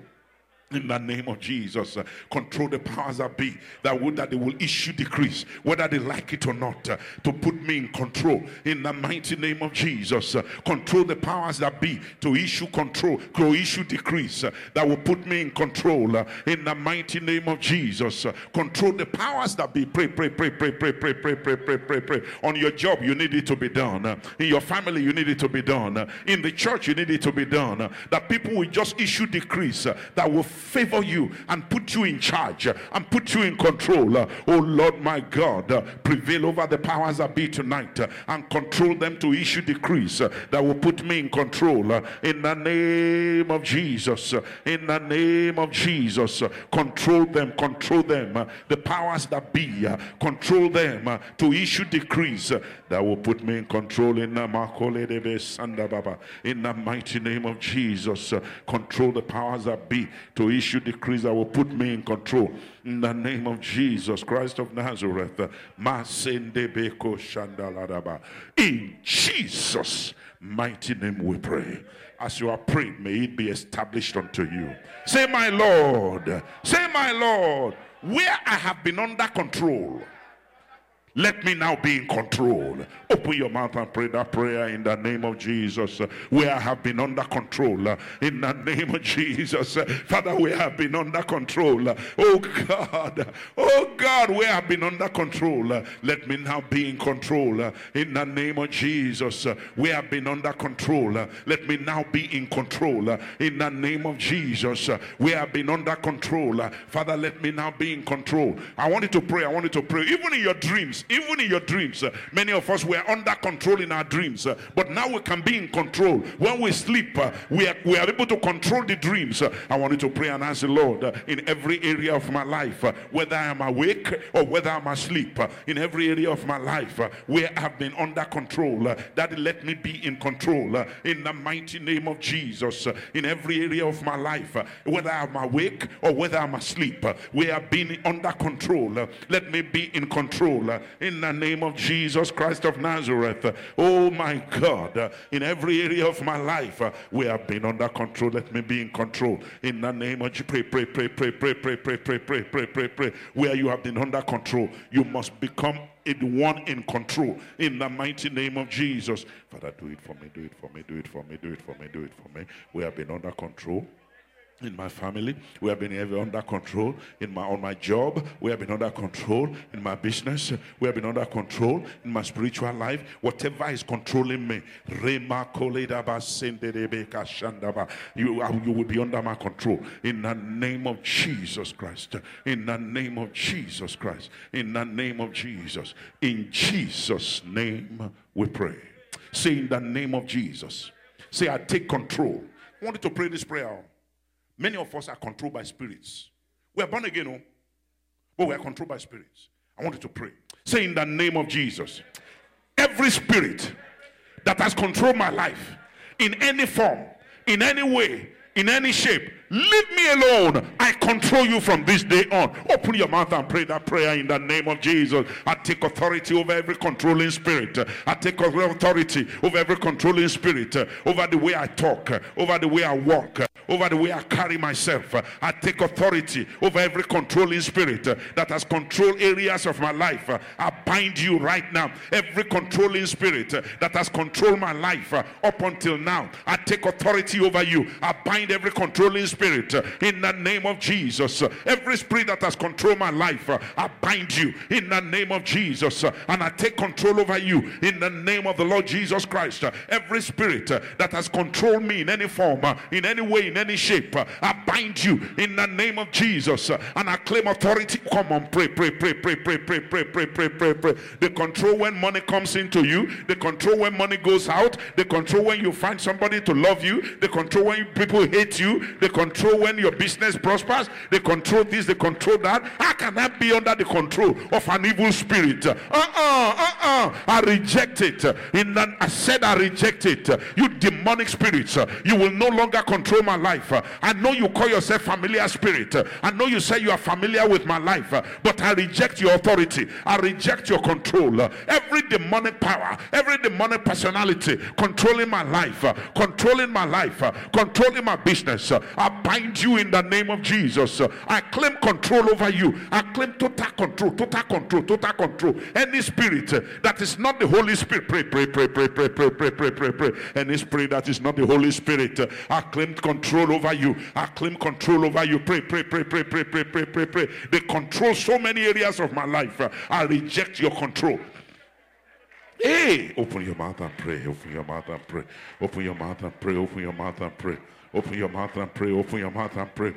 in the name of Jesus. Uh, control the powers that be that would that they will issue decrees, whether they like it or not, uh, to put me in control in the mighty name of Jesus. Uh, control the powers that be to issue control, to issue decrees uh, that will put me in control uh, in the mighty name of Jesus. Uh, control the powers that be. Pray, pray, pray, pray, pray, pray, pray, pray, pray, pray, pray. On your job, you need it to be done. in your family, you need it to be done. in the church, you need it to be done. that people will just issue decrees that will favor you and put you in charge and put you in control. Oh Lord my God, prevail over the powers that be tonight and control them to issue decrees that will put me in control. In the name of Jesus, in the name of Jesus, control them, control them. The powers that be, control them to issue decrees that will put me in control in the mighty name of Jesus. Control the powers that be to issue decrees that will put me in control. In the name of Jesus Christ of Nazareth. In Jesus' mighty name we pray. As you are praying, may it be established unto you. Say, My Lord, say, My Lord, where I have been under control let me now be in control. Open your mouth and pray that prayer in the name of Jesus. Where I have been under control. In the name of Jesus. Father, we have been under control. Oh God. Oh God, we have been under control. Let me now be in control. In the name of Jesus. We have been under control. Let me now be in control. In the name of Jesus. We have been under control. Father, let me now be in control. I want you to pray. I want you to pray. Even in your dreams even in your dreams. Uh, many of us were under control in our dreams, uh, but now we can be in control. When we sleep, uh, we, are, we are able to control the dreams. Uh, I want you to pray and ask the Lord uh, in every area of my life, uh, whether I am awake or whether I'm asleep, in every area of my life where I have been under control, that let me be in control in the mighty name of Jesus. In every area of my life, whether I'm awake or whether I'm asleep, we have been under control. Let me be in control in the name of Jesus Christ of Nazareth. Oh my God, in every area of my life, we have been under control. Let me be in control. In the name of Jesus, pray, pray, pray, pray, pray, pray, pray, pray, pray, pray, pray, pray. Where you have been under control, you must become the one in control in the mighty name of Jesus. Father, do it for me, do it for me, do it for me, do it for me, do it for me. We have been under control in my family. We have been under control in my on my job. We have been under control in my business. We have been under control in my spiritual life. Whatever is controlling me you, uh, you will be under my control. In the name of jesus christ. In the name of jesus christ. In the name of jesus. In jesus name we pray. Say in the name of jesus. Say i take control. I want you to pray this prayer Many of us are controlled by spirits. We are born again, oh, but we are controlled by spirits. I want you to pray. Say in the name of Jesus, every spirit that has controlled my life in any form, in any way, in any shape. Leave me alone. I control you from this day on. Open your mouth and pray that prayer in the name of Jesus. I take authority over every controlling spirit. I take authority over every controlling spirit, uh, over the way I talk, uh, over the way I walk, uh, over the way I carry myself. I take authority over every controlling spirit that has controlled areas of my life. I bind you right now. Every controlling spirit that has controlled my life up until now, I take authority over you. I bind every controlling spirit in the name of Jesus. Every spirit that has controlled my life, I bind you in the name of Jesus. And I take control over you in the name of the Lord Jesus Christ. Every spirit that has controlled me in any form, in any way, in any shape, I bind you in the name of Jesus. And I claim authority. Come on, pray, pray, pray, pray, pray, pray, pray, pray, pray, pray, pray. The control when money comes into you, the control when money goes out, the control when you find somebody to love you, the control when people hate you, the control when your business prospers, they control this, they control that. How can I be under the control of an evil spirit? Uh uh, uh uh. I reject it. In that, I said I reject it. You demonic spirits, you will no longer control my life. I know you call yourself familiar spirit. I know you say you are familiar with my life, but I reject your authority. I reject your control. Every demonic power, every demonic personality controlling my life, controlling my life, controlling my business. I bind you in the name of Jesus. I claim control over you. I claim total control, total control, total control. Any spirit that is not the Holy Spirit, pray, pray, pray, pray, pray, pray, pray, pray, pray, pray. Any spirit that is not the Holy Spirit, I claim control over you. I claim control over you. Pray, pray, pray, pray, pray, pray, pray, pray, pray. They control so many areas of my life. I reject your control. Hey, open your mouth and pray. Open your mouth and pray. Open your mouth and pray. Open your mouth and pray. Open your mouth and pray. Open your mouth and pray.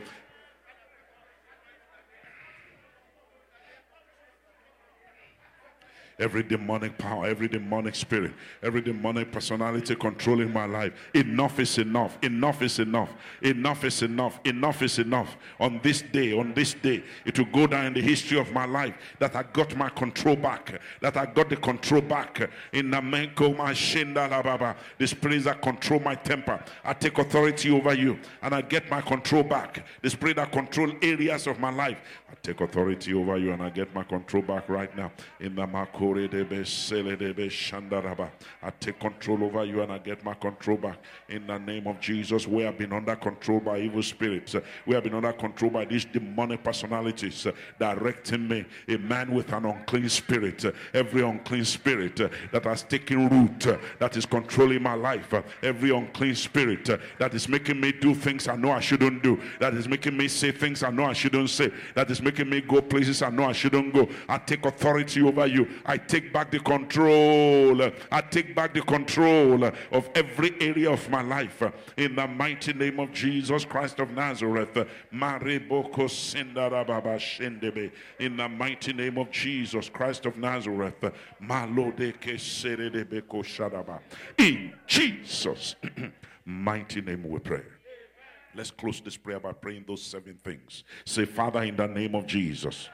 Every demonic power, every demonic spirit, every demonic personality controlling my life. Enough is enough. Enough is enough. Enough is enough. Enough is enough. On this day, on this day, it will go down in the history of my life that I got my control back. That I got the control back. In Namenko Mashinda Lababa. The spirits that control my temper. I take authority over you and I get my control back. The spirit that control areas of my life. Take authority over you and I get my control back right now. In the Mako I take control over you and I get my control back. In the name of Jesus, we have been under control by evil spirits. We have been under control by these demonic personalities directing me. A man with an unclean spirit, every unclean spirit that has taken root, that is controlling my life, every unclean spirit that is making me do things I know I shouldn't do, that is making me say things I know I shouldn't say, that is making me go places I know I shouldn't go. I take authority over you. I I take back the control. I take back the control of every area of my life in the mighty name of Jesus Christ of Nazareth. In the mighty name of Jesus Christ of Nazareth. In Jesus' mighty name we pray. Let's close this prayer by praying those seven things. Say, Father, in the name of Jesus.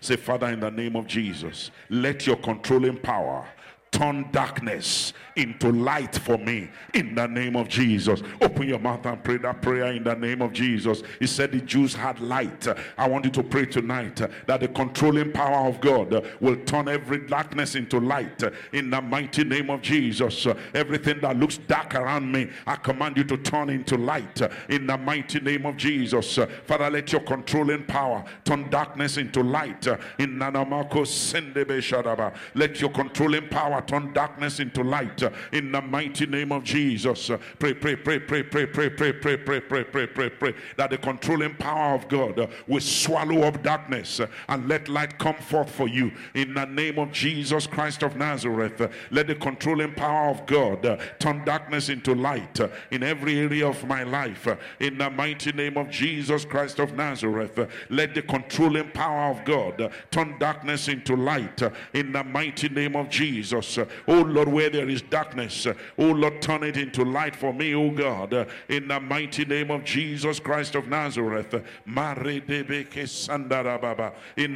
Say, Father, in the name of Jesus, let your controlling power turn darkness into light for me in the name of Jesus. Open your mouth and pray that prayer in the name of Jesus. He said the Jews had light. I want you to pray tonight that the controlling power of God will turn every darkness into light in the mighty name of Jesus. Everything that looks dark around me, I command you to turn into light in the mighty name of Jesus. Father, let your controlling power turn darkness into light in Nanamako Sendebe Shadaba. Let your controlling power turn darkness into light in the mighty name of Jesus. Pray, pray, pray, pray, pray, pray, pray, pray, pray, pray, pray, pray, pray that the controlling power of God will swallow up darkness and let light come forth for you in the name of Jesus Christ of Nazareth. Let the controlling power of God turn darkness into light in every area of my life in the mighty name of Jesus Christ of Nazareth. Let the controlling power of God turn darkness into light in the mighty name of Jesus. Oh Lord, where there is darkness, oh Lord, turn it into light for me, oh God, in the mighty name of Jesus Christ of Nazareth. In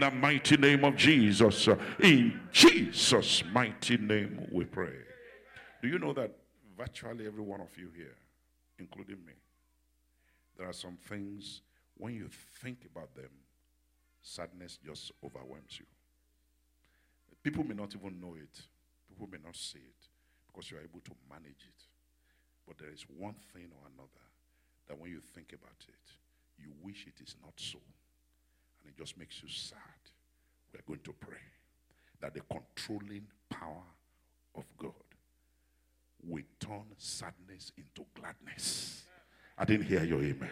the mighty name of Jesus. In Jesus' mighty name we pray. Do you know that virtually every one of you here, including me, There are some things, when you think about them, sadness just overwhelms you. People may not even know it, people may not see it because you are able to manage it. But there is one thing or another that when you think about it, you wish it is not so. And it just makes you sad. We're going to pray that the controlling power of God will turn sadness into gladness. I didn't hear your amen.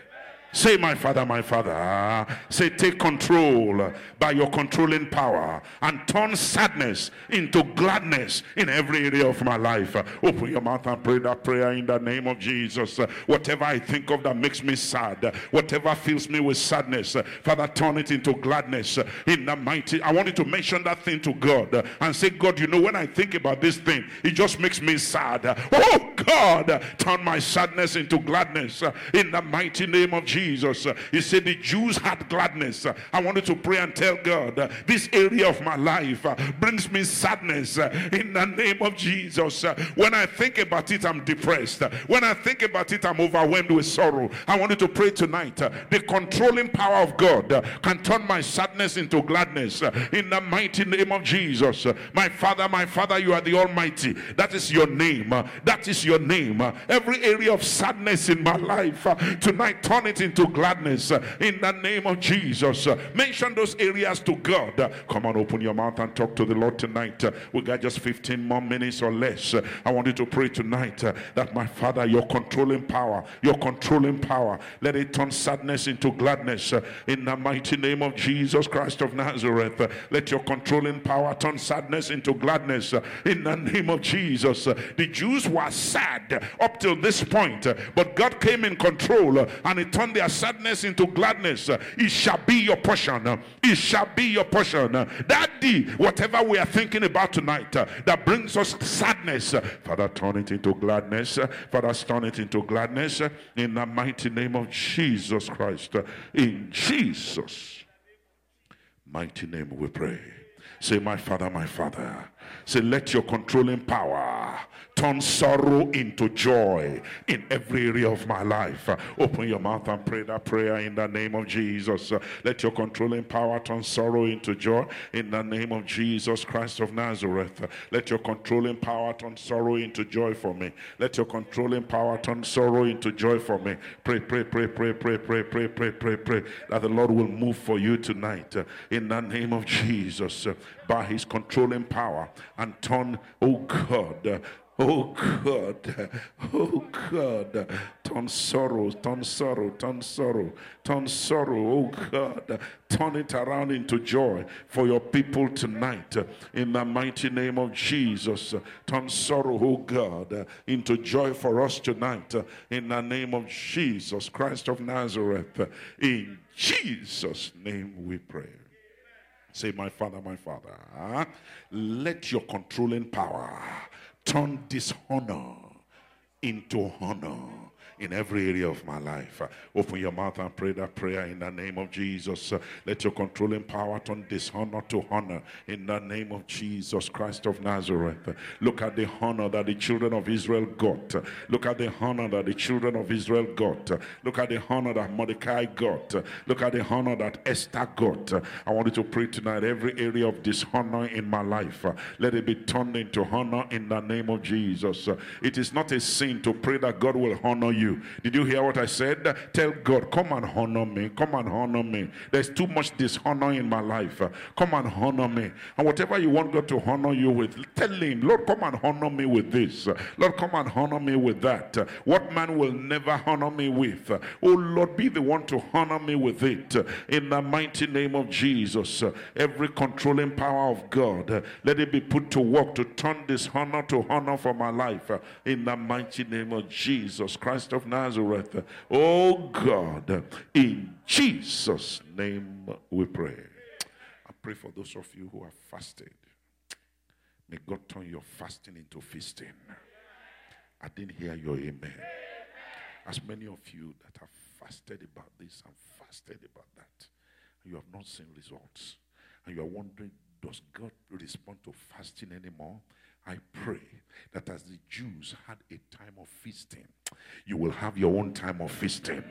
Say, my father, my father. Say, take control by your controlling power and turn sadness into gladness in every area of my life. Open your mouth and pray that prayer in the name of Jesus. Whatever I think of that makes me sad, whatever fills me with sadness, Father, turn it into gladness in the mighty. I want you to mention that thing to God and say, God, you know, when I think about this thing, it just makes me sad. Oh, God, turn my sadness into gladness in the mighty name of Jesus. Jesus. He said, The Jews had gladness. I wanted to pray and tell God, this area of my life brings me sadness in the name of Jesus. When I think about it, I'm depressed. When I think about it, I'm overwhelmed with sorrow. I wanted to pray tonight. The controlling power of God can turn my sadness into gladness in the mighty name of Jesus. My Father, my Father, you are the Almighty. That is your name. That is your name. Every area of sadness in my life tonight, turn it into gladness uh, in the name of Jesus. Uh, mention those areas to God. Uh, come on, open your mouth and talk to the Lord tonight. Uh, we got just 15 more minutes or less. Uh, I want you to pray tonight uh, that my Father, your controlling power, your controlling power, let it turn sadness into gladness in the mighty name of Jesus Christ of Nazareth. Let your controlling power turn sadness into gladness in the name of Jesus. The Jews were sad up till this point, but God came in control and it turned their sadness into gladness. Uh, it shall be your portion. It shall be your portion. That Daddy, whatever we are thinking about tonight uh, that brings us sadness, uh, Father, turn it into gladness. Father, turn it into gladness in the mighty name of Jesus Christ. In Jesus' mighty name we pray. Say, My Father, my Father. Say, let your controlling power turn sorrow into joy in every area of my life. Open your mouth and pray that prayer in the name of Jesus. Let your controlling power turn sorrow into joy in the name of Jesus Christ of Nazareth. Let your controlling power turn sorrow into joy for me. Let your controlling power turn sorrow into joy for me. Pray, pray, pray, pray, pray, pray, pray, pray, pray, pray that the Lord will move for you tonight in the name of Jesus by his controlling power and turn, oh God, Oh God, oh God, turn sorrow, turn sorrow, turn sorrow, turn sorrow, oh God, turn it around into joy for your people tonight in the mighty name of Jesus. Turn sorrow, oh God, into joy for us tonight in the name of Jesus Christ of Nazareth. In Jesus' name we pray. Say, My Father, my Father, let your controlling power turn dishonor into honor in every area of my life. Uh, open your mouth and pray that prayer in the name of Jesus. Uh, let your controlling power turn dishonor to honor in the name of Jesus Christ of Nazareth. Uh, look at the honor that the children of Israel got. Look at the honor that the children of Israel got. Look at the honor that Mordecai got. Look at the honor that Esther got. I want you to pray tonight every area of dishonor in my life. Let it be turned into honor in the name of Jesus. It is not a sin to pray that God will honor you you. Did you hear what I said? Tell God, come and honor me. Come and honor me. There's too much dishonor in my life. Come and honor me. And whatever you want God to honor you with, tell him, Lord, come and honor me with this. Lord, come and honor me with that. What man will never honor me with? Oh Lord, be the one to honor me with it. In the mighty name of Jesus, every controlling power of God, let it be put to work to turn this honor to honor for my life. In the mighty name of Jesus Christ of Nazareth. Oh God, in Jesus' name we pray. I pray for those of you who have fasted. May God turn your fasting into feasting. I didn't hear your amen. As many of you that have fasted about this and fasted about that, you have not seen results, and you are wondering, does God respond to fasting anymore? I pray that as the Jews had a time of feasting, you will have your own time of feasting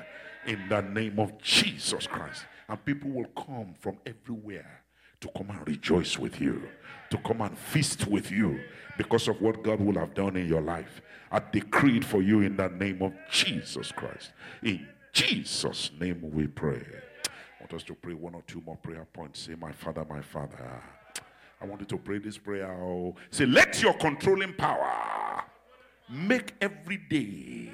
in the name of Jesus Christ. And people will come from everywhere to come and rejoice with you, to come and feast with you because of what God will have done in your life. I decree it for you in the name of Jesus Christ. In Jesus' name we pray. I want us to pray one or two more prayer points. Say, My Father, my Father. I want you to pray this prayer. Oh. Say, Let your controlling power make every day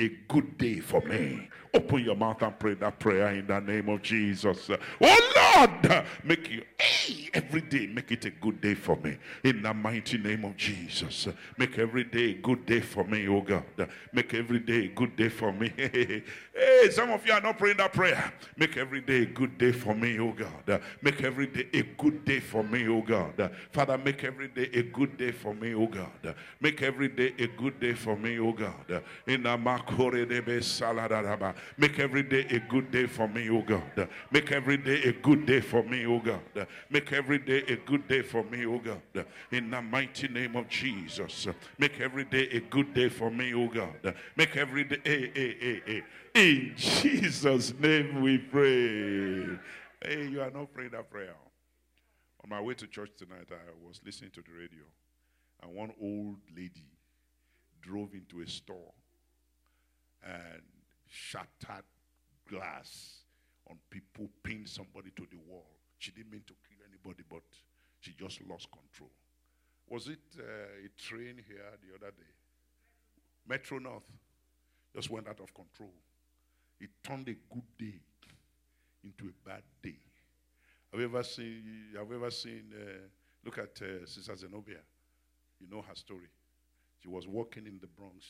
a good day for me. Open your mouth and pray that prayer in the name of Jesus. Oh Lord, make you hey, every day make it a good day for me. In the mighty name of Jesus. Make every day a good day for me, oh God. Make every day a good day for me. hey, some of you are not praying that prayer. Make every day a good day for me, oh God. Make every day a good day for me, oh God. Father, make every day a good day for me, oh God. Make every day a good day for me, oh God. In the saladaba. Make every day a good day for me, oh God. Make every day a good day for me, oh God. Make every day a good day for me, oh God. In the mighty name of Jesus. Make every day a good day for me, oh God. Make every day, hey, hey, hey. In Jesus' name we pray. Hey, you are not praying that prayer. On my way to church tonight, I was listening to the radio, and one old lady drove into a store and shattered glass on people, pinned somebody to the wall. She didn't mean to kill anybody, but she just lost control. Was it uh, a train here the other day? Metro North just went out of control. It turned a good day into a bad day. Have you ever seen? Have you ever seen? Uh, look at uh, Sister Zenobia. You know her story. She was walking in the Bronx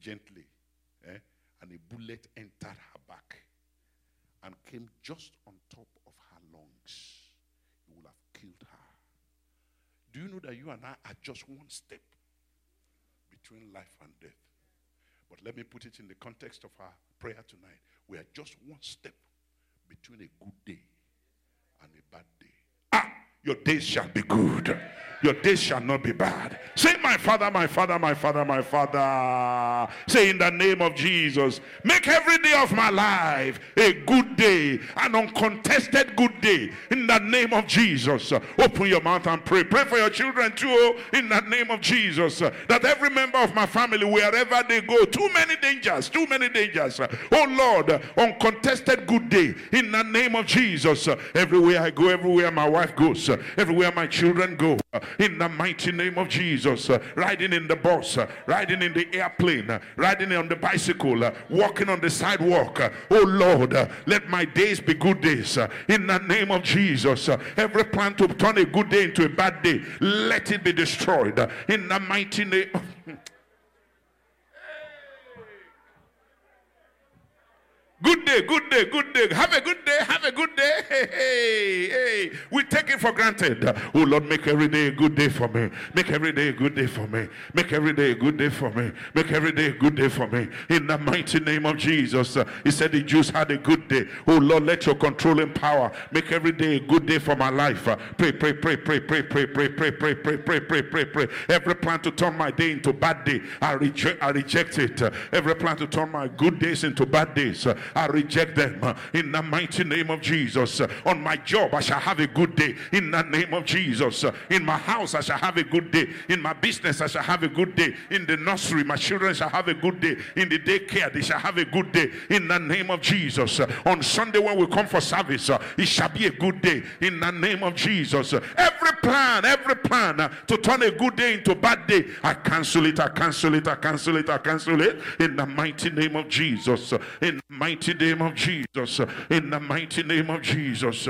gently eh? and a bullet entered her back and came just on top of her lungs. It would have killed her. Do you know that you and I are just one step between life and death? But let me put it in the context of our prayer tonight. We are just one step between a good day and a bad day. Your days shall be good your days shall not be bad. Say, My Father, my Father, my Father, my Father. Say, in the name of Jesus, make every day of my life a good day, an uncontested good day. In the name of Jesus, open your mouth and pray. Pray for your children too, oh, in the name of Jesus. That every member of my family, wherever they go, too many dangers, too many dangers. Oh Lord, uncontested good day, in the name of Jesus. Everywhere I go, everywhere my wife goes, everywhere my children go in the mighty name of Jesus. Uh, riding in the bus, uh, riding in the airplane, uh, riding on the bicycle, uh, walking on the sidewalk. Uh, oh Lord, uh, let my days be good days in the name of Jesus. every plan to turn a good day into a bad day, let it be destroyed in the mighty name. Good day, good day, good day. Have a good day, have a good day. Hey, hey, hey. We take it for granted. Oh Lord, make every day a good day for me. Make every day a good day for me. Make every day a good day for me. Make every day a good day for me. In the mighty name of Jesus. He said the Jews had a good day. Oh Lord, let your controlling power make every day a good day for my life. Pray, pray, pray, pray, pray, pray, pray, pray, pray, pray, pray, pray, pray, pray. Every plan to turn my day into bad day, I reject, I reject it. Every plan to turn my good days into bad days. I reject them in the mighty name of Jesus. On my job, I shall have a good day in the name of Jesus. In my house, I shall have a good day. In my business, I shall have a good day. In the nursery, my children shall have a good day. In the daycare, they shall have a good day in the name of Jesus. On Sunday, when we come for service, it shall be a good day in the name of Jesus. Every plan, every plan uh, to turn a good day into bad day, I cancel it, I cancel it, I cancel it, I cancel it in the mighty name of Jesus. Uh, in the mighty name of Jesus. Uh, in the mighty name of Jesus.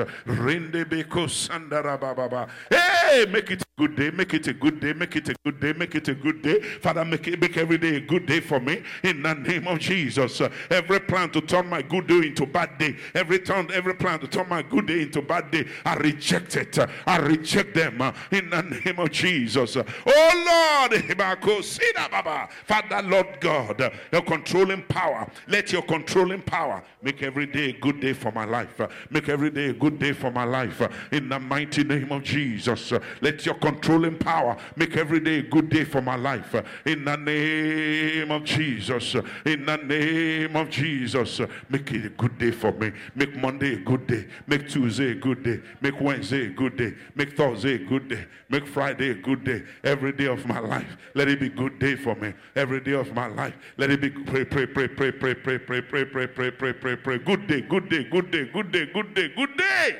Hey, make it a good day. Make it a good day. Make it a good day. Make it a good day. Father, make it make every day a good day for me. In the name of Jesus. Every plan to turn my good day into bad day. Every turn, every plan to turn my good day into bad day. I reject it. I reject them. Uh, in the name of Jesus. Oh Lord. Father, Lord God, your controlling power. Let your controlling power. Make every day a good day for my life. Make every day a good day for my life. In the mighty name of Jesus. Let your controlling power. Make every day a good day for my life. In the name of Jesus. In the name of Jesus. Make it a good day for me. Make Monday a good day. Make Tuesday a good day. Make Wednesday a good day. Make Thursday a good day. Make Friday a good day. Every day of my life. Let it be good day for me. Every day of my life. Let it be pray, pray, pray, pray, pray, pray, pray, pray, pray, pray, pray, pray, pray. Good day, good day, good day, good day, good day, good day.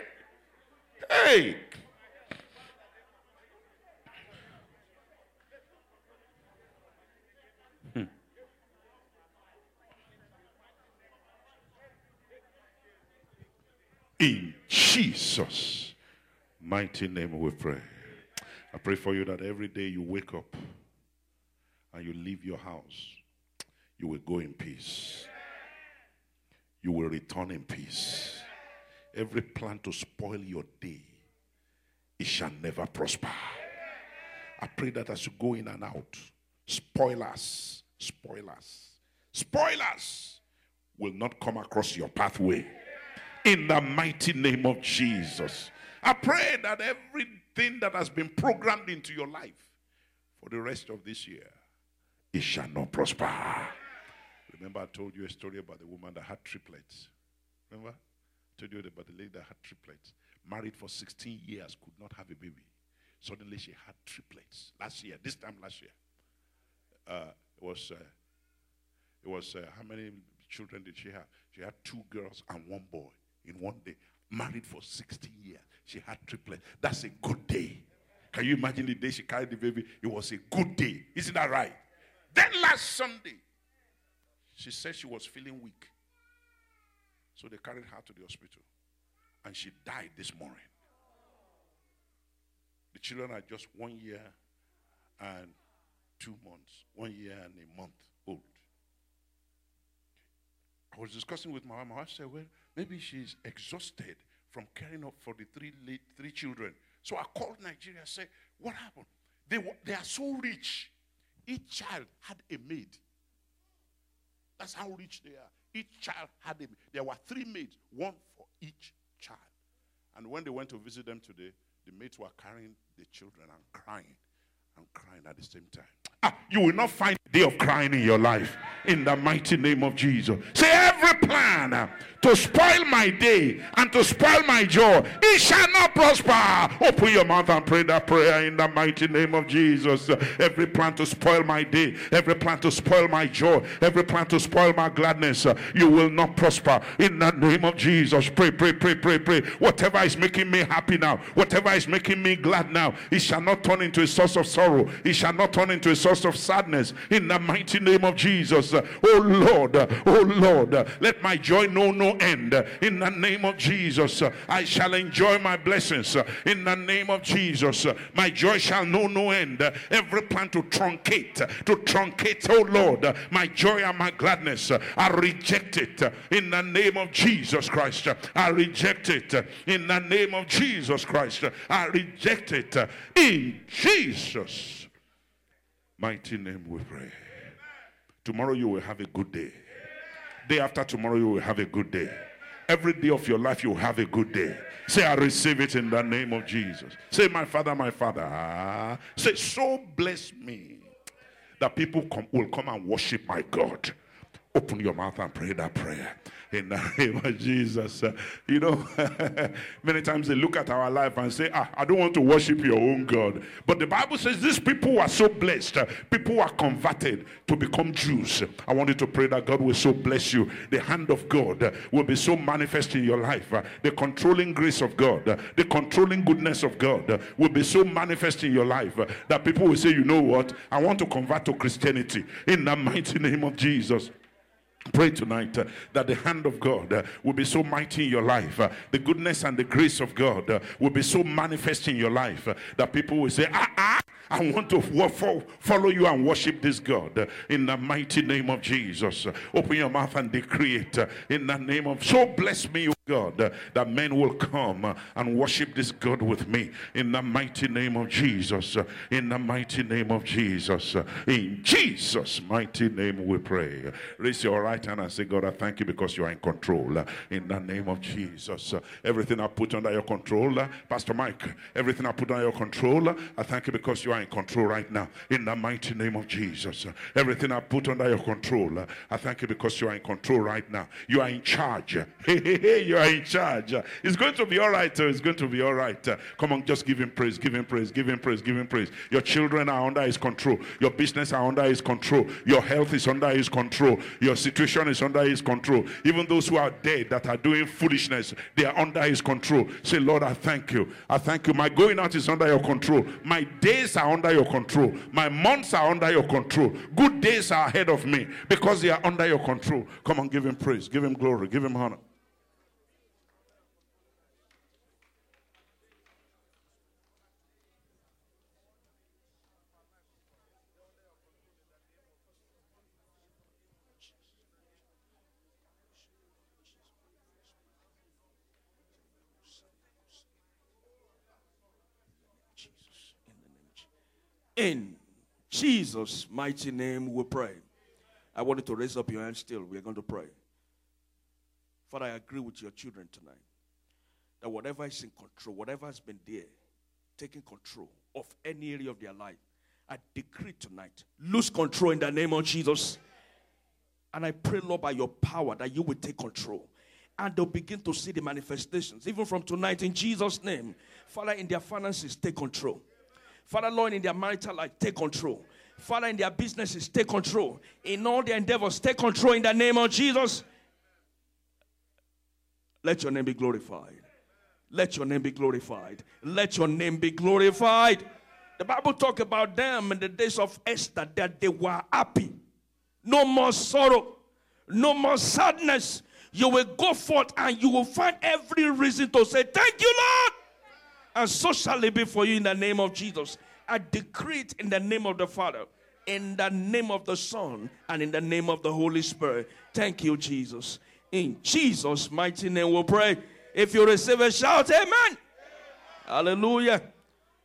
Hey. In Jesus' mighty name we pray. I pray for you that every day you wake up and you leave your house, you will go in peace. You will return in peace. Every plan to spoil your day, it shall never prosper. I pray that as you go in and out, spoilers, spoilers, spoilers will not come across your pathway in the mighty name of Jesus. I pray that everything that has been programmed into your life for the rest of this year, it shall not prosper. Remember, I told you a story about the woman that had triplets. Remember? I told you about the lady that had triplets. Married for 16 years, could not have a baby. Suddenly she had triplets. Last year, this time last year. Uh, it was, uh, it was uh, how many children did she have? She had two girls and one boy in one day. Married for 16 years. She had triplets. That's a good day. Can you imagine the day she carried the baby? It was a good day. Isn't that right? Then last Sunday, she said she was feeling weak. So they carried her to the hospital. And she died this morning. The children are just one year and two months, one year and a month old. I was discussing with my mom. I said, well, maybe she's exhausted from caring up for the three, three children. So I called Nigeria and said, what happened? They, they are so rich. Each child had a maid. That's how rich they are. Each child had a maid. There were three maids, one for each child. And when they went to visit them today, the maids were carrying the children and crying and crying at the same time. Ah, you will not find a day of crying in your life in the mighty name of Jesus. Say every plan to spoil my day and to spoil my joy, it shall not prosper. Open your mouth and pray that prayer in the mighty name of Jesus. Every plan to spoil my day, every plan to spoil my joy, every plan to spoil my gladness, you will not prosper in the name of Jesus. Pray, pray, pray, pray, pray. Whatever is making me happy now, whatever is making me glad now, it shall not turn into a source of sorrow, it shall not turn into a source of sadness in the mighty name of Jesus. Oh Lord, oh Lord, let my joy know no end. In the name of Jesus, I shall enjoy my blessings. In the name of Jesus, my joy shall know no end. Every plan to truncate, to truncate, oh Lord, my joy and my gladness, I reject it. In the name of Jesus Christ, I reject it. In the name of Jesus Christ, I reject it. In Jesus' mighty name we pray. Tomorrow you will have a good day. Day after tomorrow, you will have a good day. Every day of your life, you will have a good day. Say, I receive it in the name of Jesus. Say, my father, my father. Say, so bless me that people come, will come and worship my God. Open your mouth and pray that prayer in the name of Jesus. You know, many times they look at our life and say, ah, I don't want to worship your own God. But the Bible says these people are so blessed. People are converted to become Jews. I want you to pray that God will so bless you. The hand of God will be so manifest in your life. The controlling grace of God, the controlling goodness of God will be so manifest in your life that people will say, you know what? I want to convert to Christianity in the mighty name of Jesus. Pray tonight uh, that the hand of God uh, will be so mighty in your life. Uh, the goodness and the grace of God uh, will be so manifest in your life uh, that people will say, ah, ah, I want to follow you and worship this God uh, in the mighty name of Jesus. open your mouth and decree it in the name of, so bless me, God, uh, that men will come uh, and worship this God with me in the mighty name of Jesus. Uh, in the mighty name of Jesus. Uh, in Jesus' mighty name we pray. Raise your right hand and say, God, I thank you because you are in control. Uh, in the name of Jesus. Uh, everything I put under your control, Pastor Mike, everything I put under your control, I thank you because you are in control right now. In the mighty name of Jesus. Everything I put under your control, I thank you because you are in control right now. You are in charge. Hey, hey, hey, are in charge. It's going to be all right. It's going to be all right. Come on, just give him praise, give him praise, give him praise, give him praise. Your children are under his control. Your business are under his control. Your health is under his control. Your situation is under his control. Even those who are dead that are doing foolishness, they are under his control. Say, Lord, I thank you. I thank you. My going out is under your control. My days are under your control. My months are under your control. Good days are ahead of me because they are under your control. Come on, give him praise, give him glory, give him honor. In Jesus' mighty name we pray. I want you to raise up your hand still. We are going to pray. Father, I agree with your children tonight that whatever is in control, whatever has been there, taking control of any area of their life, I decree tonight, lose control in the name of Jesus. And I pray, Lord, by your power, that you will take control. And they'll begin to see the manifestations, even from tonight, in Jesus' name. Father, in their finances, take control. Father, Lord, in their marital life, take control. Father, in their businesses, take control. In all their endeavors, take control in the name of Jesus. Let your name be glorified. Let your name be glorified. Let your name be glorified. The Bible talk about them in the days of Esther that they were happy. No more sorrow, no more sadness. You will go forth and you will find every reason to say, Thank you, Lord. And so shall it be for you in the name of Jesus. I decree it in the name of the Father, in the name of the Son, and in the name of the Holy Spirit. Thank you, Jesus. In Jesus' mighty name we pray. If you receive a shout, Amen. Hallelujah.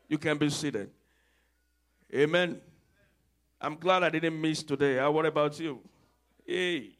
You can be seated. Amen. I'm glad I didn't miss today. What about you? Hey.